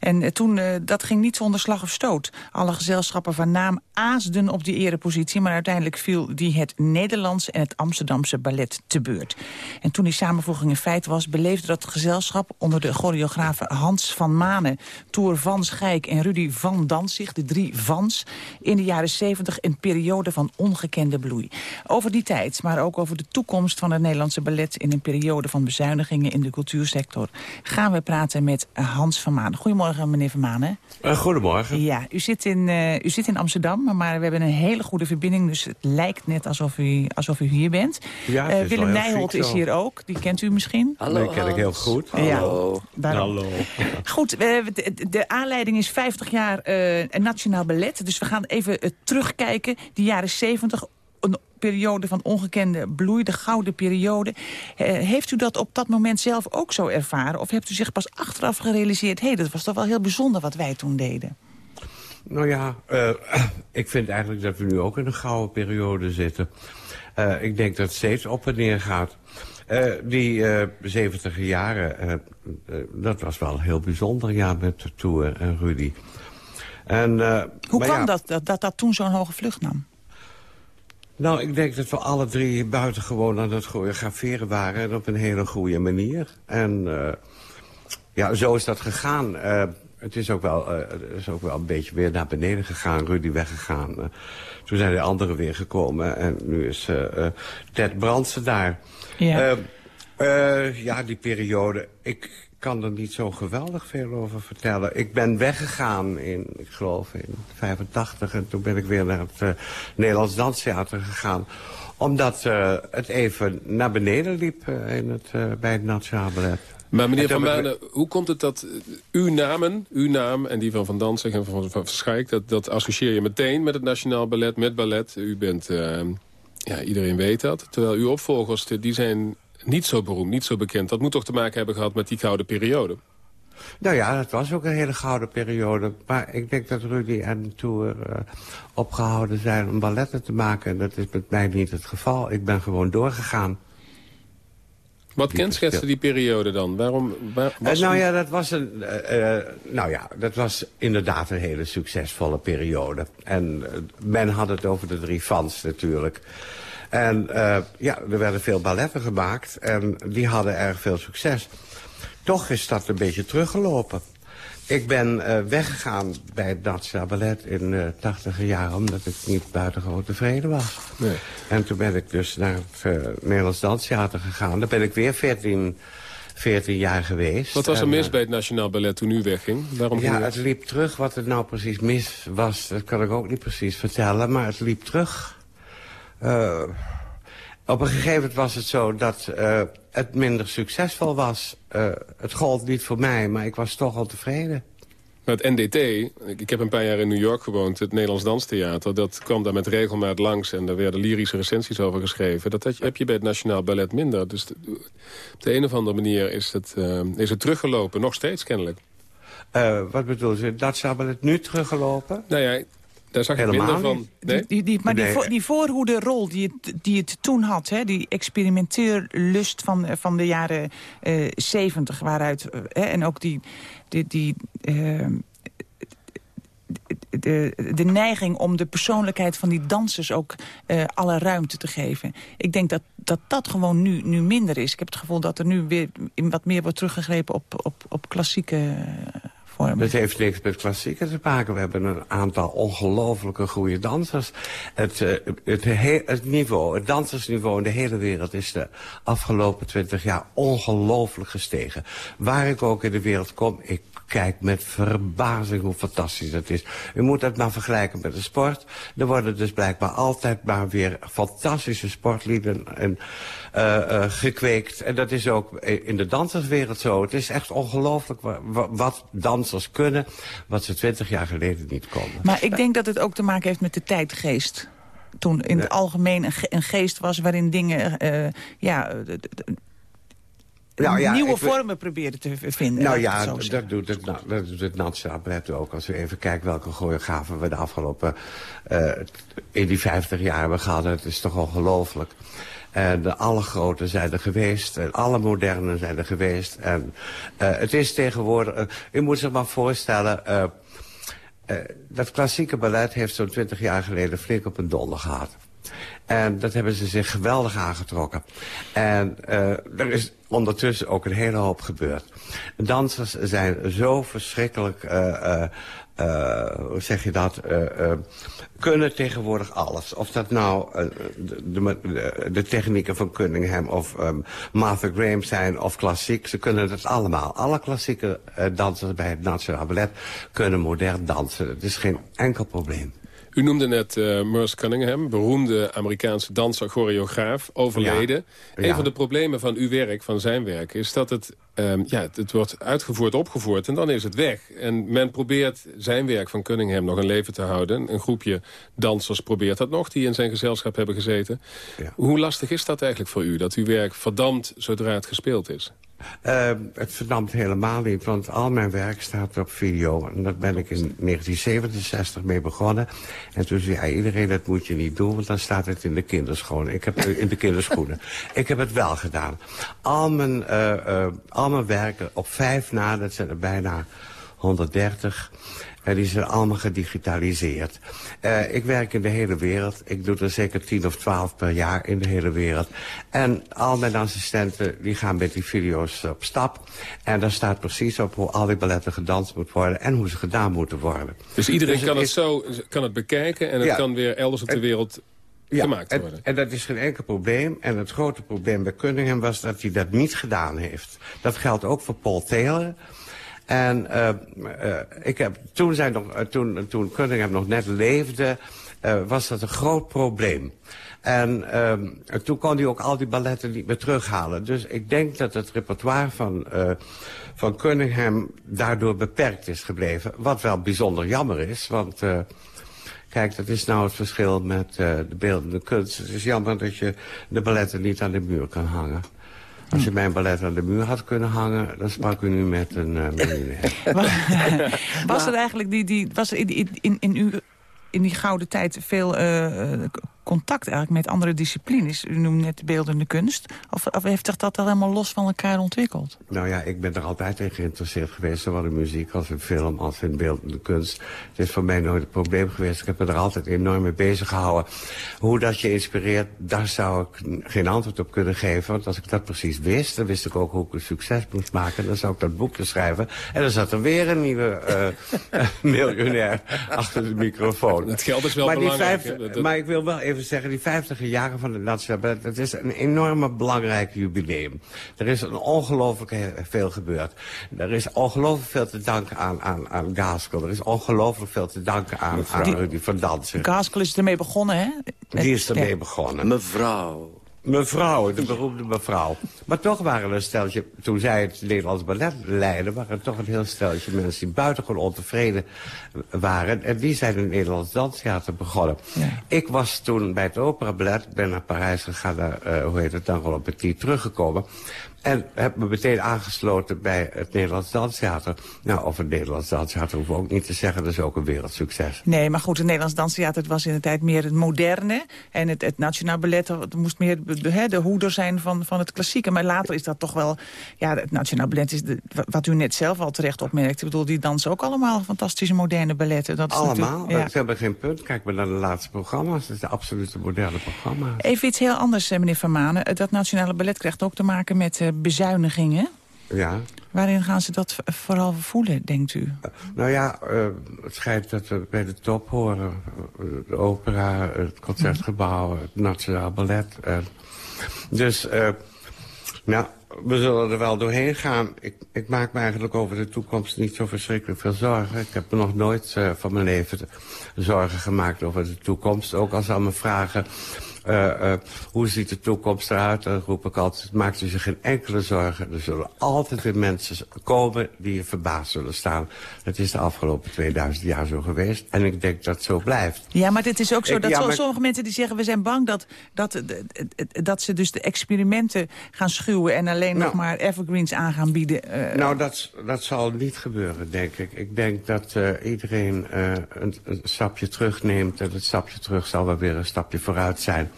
Speaker 11: En eh, toen, eh, dat ging niet zonder slag of stoot. Alle gezelschappen van naam aasden op die erepositie... maar uiteindelijk viel die het Nederlandse en het Amsterdamse ballet te beurt. En toen die samenvoeging in feit was... beleefde dat gezelschap onder de choreografen Hans van Manen... Toer van Schijk en Rudy van Danzig, de drie Vans... in de jaren 70 een periode van ongekende bloei. Over die tijd, maar ook over de toekomst van het Nederlandse ballet... in een periode van bezuinigingen in de cultuursector... gaan we praten met Hans van Manen. Goedemorgen, meneer van Manen.
Speaker 13: Eh, goedemorgen.
Speaker 11: Ja, u zit, in, eh, u zit in Amsterdam, maar we hebben een hele goede verbinding... dus het lijkt net alsof u, alsof u hier bent.
Speaker 13: Ja,
Speaker 11: Eh, Willem Nijholt is hier ook, die kent u misschien.
Speaker 13: Hallo, Die ken ik heel goed.
Speaker 11: Ja,
Speaker 13: Hallo.
Speaker 11: daarom.
Speaker 13: Hallo.
Speaker 11: Goed, de, de aanleiding is 50 jaar eh, nationaal ballet. Dus we gaan even eh, terugkijken. Die jaren 70, een periode van ongekende bloei, de gouden periode. Eh, heeft u dat op dat moment zelf ook zo ervaren? Of hebt u zich pas achteraf gerealiseerd... hé, hey, dat was toch wel heel bijzonder wat wij toen deden?
Speaker 13: Nou ja, eh, ik vind eigenlijk dat we nu ook in een gouden periode zitten. Eh, ik denk dat het steeds op en neer gaat. Eh, die 70 jaren, dat was wel heel bijzonder, ja, met Toer en Rudy. En,
Speaker 11: Hoe kwam
Speaker 13: ja,
Speaker 11: dat, dat dat toen zo'n hoge vlucht nam?
Speaker 13: Nou, ik denk dat we alle drie buitengewoon aan het choreograferen waren... en op een hele goede manier. En eh, ja, zo is dat gegaan. Eh, het is ook, wel, het is ook wel een beetje weer naar beneden gegaan. Rudy weggegaan. Toen zijn de anderen weer gekomen. En nu is Ted Brandsen daar.
Speaker 11: Ja.
Speaker 13: Ja, die periode. Ik kan er niet zo geweldig veel over vertellen. Ik ben weggegaan in, ik geloof, in 85. En toen ben ik weer naar het eh, Nederlands Danstheater gegaan. Omdat eh, het even naar beneden liep eh, in het, eh, bij het Nationaal Ballet.
Speaker 9: Maar meneer
Speaker 13: En
Speaker 9: Van
Speaker 13: ik-
Speaker 9: Manen, hoe komt het dat uw namen, uw naam en die van Van Danzig en van Van Schaik... Dat, dat associeer je meteen met het Nationaal Ballet, met ballet. U bent, ja, iedereen weet dat. Terwijl uw opvolgers, die zijn niet zo beroemd, niet zo bekend. Dat moet toch te maken hebben gehad met die gouden periode?
Speaker 13: Nou ja, het was ook een hele gouden periode. Maar ik denk dat Rudy en Toer eh, opgehouden zijn om balletten te maken. En dat is met mij niet het geval. Ik ben gewoon doorgegaan.
Speaker 9: Wat kenschetste die periode dan? Waarom waar, was
Speaker 13: Eh, nou
Speaker 9: u-
Speaker 13: ja, dat was een, eh, nou ja, dat was inderdaad een hele succesvolle periode. En men had het over de drie fans natuurlijk. En eh, ja, er werden veel balletten gemaakt en die hadden erg veel succes. Toch is dat een beetje teruggelopen. Ik ben eh, weggegaan bij het Nationaal Ballet in de tachtiger jaren... omdat ik niet buitengewoon tevreden was.
Speaker 9: Nee.
Speaker 13: En toen ben ik dus naar het eh, Nederlands Danstheater gegaan. Daar ben ik weer 14, 14 jaar geweest.
Speaker 9: Wat was er
Speaker 13: En,
Speaker 9: mis bij het Nationaal Ballet toen u wegging? Waarom
Speaker 13: ja,
Speaker 9: u-
Speaker 13: het liep terug. Wat er nou precies mis was, dat kan ik ook niet precies vertellen. Maar het liep terug. Eh, op een gegeven moment was het zo dat eh, het minder succesvol was. Eh, het gold niet voor mij, maar ik was toch al tevreden.
Speaker 9: Maar het NDT, ik heb een paar jaar in New York gewoond, het Nederlands Danstheater... dat kwam daar met regelmaat langs en daar werden lyrische recensies over geschreven. Dat heb je bij het Nationaal Ballet minder. Dus op de een of andere manier is het, is het teruggelopen, nog steeds kennelijk.
Speaker 13: Wat bedoel je? Dat zou het nu teruggelopen?
Speaker 9: Nou ja, daar zag ik
Speaker 13: Helemaal
Speaker 9: minder van. Nee?
Speaker 11: Die, die, maar die,
Speaker 13: Nee.
Speaker 11: voor, die voorhoede rol die het, die het toen had, hè, die experimenteerlust van, eh, van de jaren eh, zeventig, waaruit, eh, hè, en ook die, die, die de, de neiging om de persoonlijkheid van die dansers ook eh, alle ruimte te geven. Ik denk dat dat, dat gewoon nu, nu minder is. Ik heb het gevoel dat er nu weer in wat meer wordt teruggegrepen op, op, op klassieke
Speaker 13: Dat heeft niks met klassieken te maken. We hebben een aantal ongelooflijke goede dansers. Het, uh, het, het, niveau, het dansersniveau in de hele wereld is de afgelopen twintig jaar ongelooflijk gestegen. Waar ik ook in de wereld kom, ik kijk met verbazing hoe fantastisch dat is. U moet dat maar vergelijken met de sport. Er worden dus blijkbaar altijd maar weer fantastische sportlieden en, uh, uh, gekweekt. En dat is ook in de danserswereld zo. Het is echt ongelooflijk wat dansers kunnen... wat ze twintig jaar geleden niet konden.
Speaker 11: Maar ik denk dat het ook te maken heeft met de tijdgeest toen in het algemeen een, ge een, geest was waarin dingen uh, ja, nou, ja, nieuwe vormen proberen te vinden.
Speaker 13: Nou ja, dat doet, het, dat doet het Nationaal ook. Als we even kijken welke choreografen we de afgelopen... Uh, in die 50 jaar hebben gehad. Het is toch ongelooflijk. En de alle grote zijn er geweest. En alle moderne zijn er geweest. En uh, het is tegenwoordig... Uh, u moet zich maar voorstellen... Dat klassieke ballet heeft zo'n 20 jaar geleden flink op een donder gehad. En dat hebben ze zich geweldig aangetrokken. En uh, er is ondertussen ook een hele hoop gebeurd. Dansers zijn zo verschrikkelijk... Uh, uh, hoe zeg je dat, kunnen tegenwoordig alles. Of dat nou de, de, technieken van Cunningham of um, Martha Graham zijn of klassiek. Ze kunnen het allemaal. Alle klassieke dansers bij het Nationaal Ballet kunnen modern dansen. Het is geen enkel probleem.
Speaker 9: U noemde net uh, Merce Cunningham, beroemde Amerikaanse danser, choreograaf, overleden. Ja. Een van de problemen van uw werk, van zijn werk, is dat het, um, ja, het wordt uitgevoerd, opgevoerd en dan is het weg. En men probeert zijn werk van Cunningham nog een leven te houden. Een groepje dansers probeert dat nog, die in zijn gezelschap hebben gezeten. Ja. Hoe lastig is dat eigenlijk voor u, dat uw werk verdampt zodra het gespeeld is?
Speaker 13: Uh, het verdampt helemaal niet, want al mijn werk staat op video. En dat ben ik in 1967 mee begonnen. En toen zei ja, iedereen, dat moet je niet doen, want dan staat het in de kinderschoenen. Ik heb in de kinderschoenen. ik heb het wel gedaan. Al mijn, uh, uh, al mijn werken op vijf na, dat zijn er bijna 130... Die zijn allemaal gedigitaliseerd. Uh, ik werk in de hele wereld. Ik doe er zeker 10 of 12 per jaar in de hele wereld. En al mijn assistenten die gaan met die video's op stap. En daar staat precies op hoe al die balletten gedanst moet worden... en hoe ze gedaan moeten worden.
Speaker 9: Dus iedereen dus kan, het, is... zo, kan het bekijken en het ja, kan weer elders op de wereld...
Speaker 13: Ja,
Speaker 9: gemaakt worden.
Speaker 13: En, en dat is geen enkel probleem. En het grote probleem bij Cunningham was dat hij dat niet gedaan heeft. Dat geldt ook voor Paul Taylor... En uh, uh, ik heb, toen, zijn uh, toen, toen Cunningham nog net leefde, was dat een groot probleem. En toen kon hij ook al die balletten niet meer terughalen. Dus ik denk dat het repertoire van, van Cunningham daardoor beperkt is gebleven. Wat wel bijzonder jammer is, want... Kijk, dat is nou het verschil met de beeldende kunst. Het is jammer dat je de balletten niet aan de muur kan hangen. Als je mijn ballet aan de muur had kunnen hangen, dan sprak u nu met een miljonair.
Speaker 11: was er eigenlijk die, die, was er in, in, in, uw, in die gouden tijd veel uh, contact eigenlijk met andere disciplines? U noemde net de beeldende kunst. Of, of heeft zich dat al helemaal los van elkaar ontwikkeld?
Speaker 13: Nou ja, ik ben er altijd in geïnteresseerd geweest. Zowel in muziek als in film als in beeldende kunst. Het is voor mij nooit een probleem geweest. Ik heb me er altijd enorm mee bezig gehouden. Hoe dat je inspireert, daar zou ik geen antwoord op kunnen geven. Want als ik dat precies wist, dan wist ik ook hoe ik een succes moest maken. Dan zou ik dat boek schrijven. En dan zat er weer een nieuwe uh, miljonair achter de microfoon.
Speaker 9: Het geld is wel maar belangrijk.
Speaker 13: Die vijf, maar ik wil wel even zeggen, die 50 jaren van het Nationaal Ballet... het is een enorme belangrijk jubileum. Er is een ongelooflijk veel gebeurd. Er is ongelooflijk veel te danken aan, aan, aan Gaskell. Er is ongelooflijk veel te danken aan, aan Rudy van Dansen.
Speaker 11: Gaskell is ermee begonnen, hè?
Speaker 13: Die is ermee begonnen.
Speaker 12: Mevrouw.
Speaker 13: Mevrouw, de beroemde mevrouw. Maar toch waren er een steltje, toen zij het Nederlands ballet leidde... waren er toch een heel steltje mensen die buitengewoon ontevreden waren. En die zijn in het Nederlands Danstheater begonnen. Ja. Ik was toen bij het Opera Ballet, ben naar Parijs gegaan... naar, uh, hoe heet het, dan Roland Petit, teruggekomen. En heb me meteen aangesloten bij het Nederlands Danstheater. Nou, of het Nederlands Danstheater hoeven we ook niet te zeggen. Dat is ook een wereldsucces.
Speaker 11: Nee, maar goed, het Nederlands Danstheater was in de tijd meer het moderne. En het, het Nationaal Ballet het moest meer de, de hoeder zijn van, van het klassieke. Maar later is dat toch wel... Ja, het Nationaal Ballet is de, wat u net zelf al terecht opmerkte. Ik bedoel, die dansen ook allemaal fantastische moderne balletten. Dat is
Speaker 13: allemaal? Ja. Ze hebben geen punt. Kijk maar naar de laatste programma's. Dat is de absolute moderne programma's.
Speaker 11: Even iets heel anders, eh, meneer Van Manen. Dat Nationale Ballet krijgt ook te maken met bezuinigingen?
Speaker 13: Ja.
Speaker 11: Waarin gaan ze dat vooral voelen, denkt u?
Speaker 13: Nou ja, uh, het schijnt dat we bij de top horen. De opera, het concertgebouw, het Nationaal Ballet. Uh, dus, uh, nou, we zullen er wel doorheen gaan. Ik, ik, maak me eigenlijk over de toekomst niet zo verschrikkelijk veel zorgen. Ik heb me nog nooit van mijn leven zorgen gemaakt over de toekomst. Ook als aan me vragen... Uh, uh, hoe ziet de toekomst eruit? Dan roep ik altijd, maakt u zich geen enkele zorgen. Er zullen altijd weer mensen komen die je verbaasd zullen staan. Het is de afgelopen 2000 jaar zo geweest. En ik denk dat het zo blijft.
Speaker 11: Ja, maar het is ook zo dat
Speaker 13: ja,
Speaker 11: zo-
Speaker 13: maar-
Speaker 11: sommige mensen die zeggen... we zijn bang dat, dat, dat ze dus de experimenten gaan schuwen... en alleen nog maar evergreens aan gaan bieden. eh,
Speaker 13: Nou, dat, dat zal niet gebeuren, denk ik. Ik denk dat eh, iedereen eh, een, een stapje terugneemt... en het stapje terug zal wel weer een stapje vooruit zijn.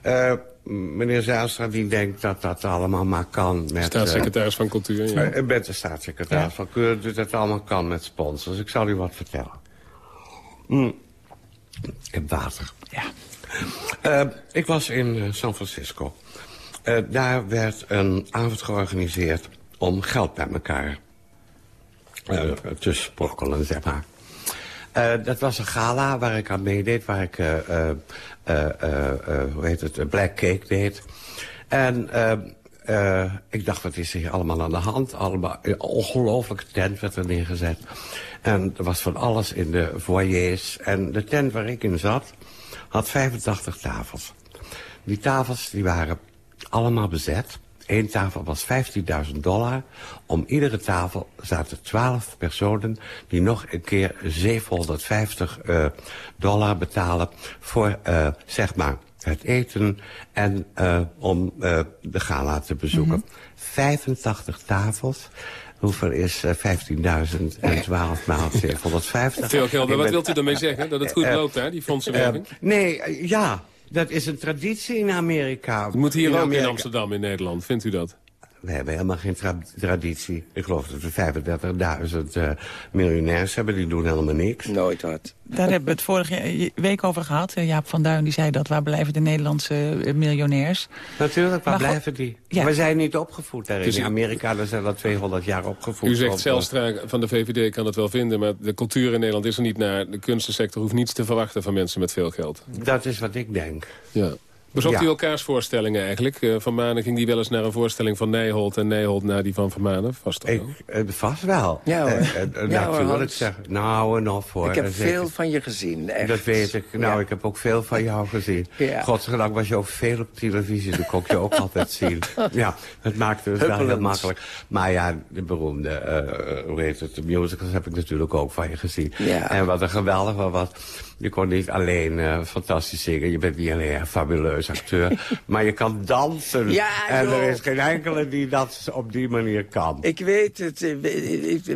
Speaker 13: Eh, meneer Zijlstra die denkt dat dat allemaal maar kan met...
Speaker 9: Staatssecretaris van Cultuur, ja.
Speaker 13: Ik ben de staatssecretaris van Cultuur, dus dat allemaal kan met sponsors. Ik zal u wat vertellen. Mm. Ik heb water.
Speaker 11: Ja.
Speaker 13: Eh, ik was in eh, San Francisco. Eh, daar werd een avond georganiseerd om geld bij elkaar eh, te sprokkelen, zeg maar. Eh, dat was een gala waar ik aan meedeed, waar ik, eh, eh, eh, hoe heet het, Black Cake deed. En ik dacht, wat is er hier allemaal aan de hand? Allemaal, een ongelofelijke tent werd er neergezet. En er was van alles in de foyers. En de tent waar ik in zat, had 85 tafels. Die tafels die waren allemaal bezet. Eén tafel was 15.000 dollar. Om iedere tafel zaten 12 personen die nog een keer 750 eh, dollar betalen voor, eh, zeg maar, het eten en eh, om eh, de gala te bezoeken. 85 tafels. Hoeveel is eh, 15.000 en 12 maal 750?
Speaker 9: Veel geld. Wat wilt u daarmee zeggen? Dat het goed loopt daar, die fondsenwerking?
Speaker 13: eh, nee, ja. Dat is een traditie in Amerika.
Speaker 9: Het moet hier ook in Amsterdam, in Nederland. Vindt u dat?
Speaker 13: We hebben helemaal geen tra- traditie. Ik geloof dat we 35.000 eh miljonairs hebben. Die doen helemaal niks.
Speaker 12: Nooit wat.
Speaker 11: Daar hebben we het vorige week over gehad. Eh, Jaap van Duin die zei dat. Waar blijven de Nederlandse eh, miljonairs?
Speaker 13: Natuurlijk, waar
Speaker 11: Maar
Speaker 13: blijven die?
Speaker 11: ja.
Speaker 13: We zijn niet opgevoed daarin.
Speaker 9: Dus
Speaker 13: in
Speaker 9: u-
Speaker 13: Amerika daar zijn al 200 jaar opgevoed.
Speaker 9: U zegt
Speaker 13: op,
Speaker 9: Zelstra van de VVD kan het wel vinden... maar de cultuur in Nederland is er niet naar. De kunstensector hoeft niets te verwachten van mensen met veel geld.
Speaker 13: Dat is wat ik denk.
Speaker 9: Ja. Bezocht
Speaker 13: Ja.
Speaker 9: u elkaars voorstellingen eigenlijk? Eh, van Manen ging die wel eens naar een voorstelling van Nijholt... en Nijholt naar die van Van Manen? Vast toch
Speaker 13: Ik,
Speaker 9: wel?
Speaker 13: eh, vast wel.
Speaker 12: Ja, hoor.
Speaker 13: Eh,
Speaker 12: Ja, hoor,
Speaker 13: natuurlijk
Speaker 12: Hans.
Speaker 13: zeggen. Nou, en of hoor.
Speaker 12: ik heb veel van je gezien, echt.
Speaker 13: Dat weet ik. Nou,
Speaker 12: Ja.
Speaker 13: ik heb ook veel van jou gezien.
Speaker 12: Ja.
Speaker 13: Godzijdank was je ook veel op televisie. Dat kon ik je ook altijd zien. Ja, het maakte het wel heel makkelijk. Maar ja, de beroemde, eh, hoe heet het, de musicals heb ik natuurlijk ook van je gezien.
Speaker 12: Ja.
Speaker 13: En wat een geweldig was, je kon niet alleen eh, fantastisch zingen. Je bent niet alleen een fabuleus acteur. maar je kan dansen.
Speaker 12: Ja,
Speaker 13: en
Speaker 12: joh.
Speaker 13: er is geen enkele die dat op die manier kan.
Speaker 12: Ik weet het.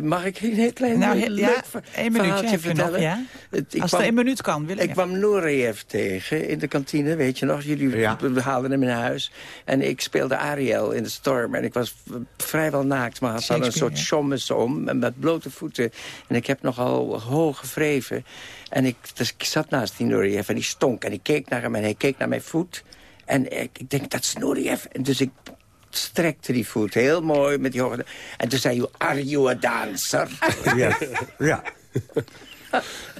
Speaker 12: Mag ik een heel klein
Speaker 11: Nou,
Speaker 12: leuk
Speaker 11: ja,
Speaker 12: ver-
Speaker 11: één minuutje
Speaker 12: verhaaltje
Speaker 11: we nog,
Speaker 12: vertellen?
Speaker 11: ja.
Speaker 12: Het- ik
Speaker 11: Als
Speaker 12: kwam-
Speaker 11: er één minuut kan, wil ik.
Speaker 12: Ik kwam Nureyev tegen in de kantine, weet je nog? Jullie
Speaker 13: Ja.
Speaker 12: we haalden hem in huis. En ik speelde Ariel in de storm. En ik was vrijwel naakt, maar had dan een soort
Speaker 11: ja.
Speaker 12: chommes om. En met blote voeten. En ik heb nogal hoog gevreven. En ik, dus ik zat naast die Nureyev en die stonk. En ik keek naar hem en hij keek naar mijn voet. En ik, ik denk, dat is Nureyev. En dus ik strekte die voet heel mooi met die hoge... En toen zei hij, are you a dancer?
Speaker 13: Ja, ja.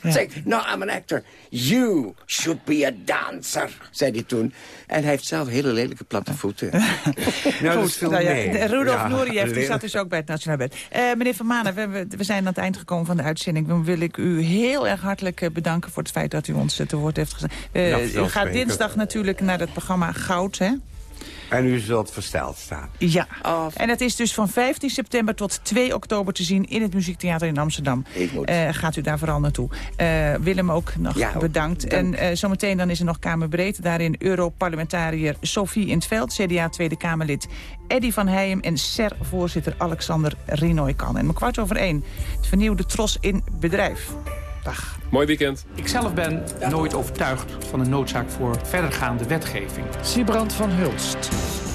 Speaker 12: Zeg, ik, no, I'm an actor. You should be a dancer, zei hij toen. En hij heeft zelf hele lelijke platte voeten.
Speaker 13: Nou, veel
Speaker 11: nou ja, Rudolf
Speaker 13: Ja,
Speaker 11: Nureyev, die zat dus ook bij het Nationaal Bed. Eh, meneer Van Manen, we, we, zijn aan het eind gekomen van de uitzending. Dan wil ik u heel erg hartelijk eh, bedanken voor het feit dat u ons eh, te woord heeft gezet. Eh,
Speaker 13: Ja,
Speaker 11: u gaat dinsdag natuurlijk naar het programma Goud, hè?
Speaker 13: En u zult versteld staan.
Speaker 11: Ja. En het is dus van 15 september tot 2 oktober te zien in het Muziektheater in Amsterdam.
Speaker 12: Ik moet.
Speaker 11: Eh, gaat u daar vooral naartoe. Eh, Willem ook nog
Speaker 12: Ja,
Speaker 11: bedankt.
Speaker 12: Dank.
Speaker 11: En eh, zometeen dan is er nog Kamerbreed. Daarin Europarlementariër Sophie in het Veld, CDA Tweede Kamerlid Eddy van Heijem en SER-voorzitter Alexander Rinoy-Kan. En om kwart over één het vernieuwde Tros in Bedrijf. Dag.
Speaker 9: Mooi weekend.
Speaker 14: Ik zelf ben nooit overtuigd van de noodzaak voor verdergaande wetgeving.
Speaker 15: Sibrand van Hulst,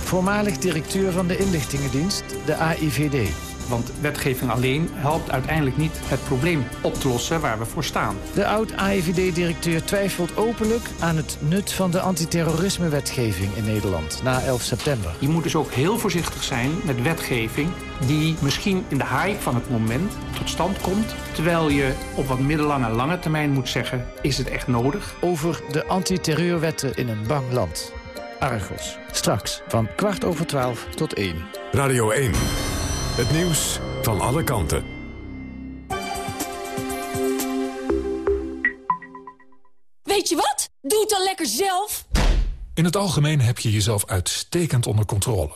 Speaker 15: voormalig directeur van de inlichtingendienst, de AIVD.
Speaker 14: Want wetgeving alleen helpt uiteindelijk niet het probleem op te lossen waar we voor staan.
Speaker 15: De oud-AIVD-directeur twijfelt openlijk aan het nut van de antiterrorisme-wetgeving in Nederland na 11 september.
Speaker 14: Je moet dus ook heel voorzichtig zijn met wetgeving die misschien in de hype van het moment tot stand komt... terwijl je op wat middellange en lange termijn moet zeggen... is het echt nodig?
Speaker 15: Over de antiterreurwetten in een bang land. Argos. Straks van kwart over twaalf tot één.
Speaker 8: Radio 1. Het nieuws van alle kanten.
Speaker 16: Weet je wat? Doe het dan lekker zelf.
Speaker 17: In het algemeen heb je jezelf uitstekend onder controle.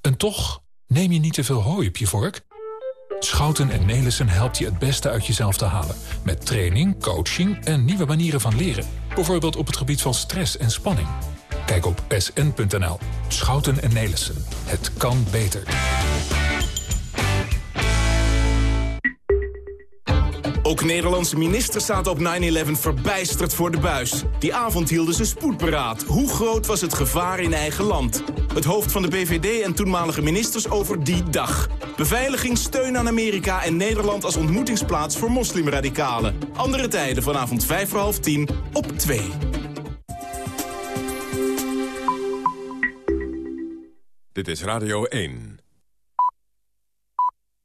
Speaker 17: En toch neem je niet te veel hooi op je vork? Schouten en Nelissen helpt je het beste uit jezelf te halen. Met training, coaching en nieuwe manieren van leren. Bijvoorbeeld op het gebied van stress en spanning. Kijk op sn.nl. Schouten en Nelissen. Het kan beter.
Speaker 18: Ook Nederlandse ministers zaten op 9-11 verbijsterd voor de buis. Die avond hielden ze spoedberaad. Hoe groot was het gevaar in eigen land? Het hoofd van de BVD en toenmalige ministers over die dag. Beveiliging, steun aan Amerika en Nederland als ontmoetingsplaats voor moslimradicalen. Andere tijden vanavond 5 voor half 10 op 2.
Speaker 8: Dit is Radio 1.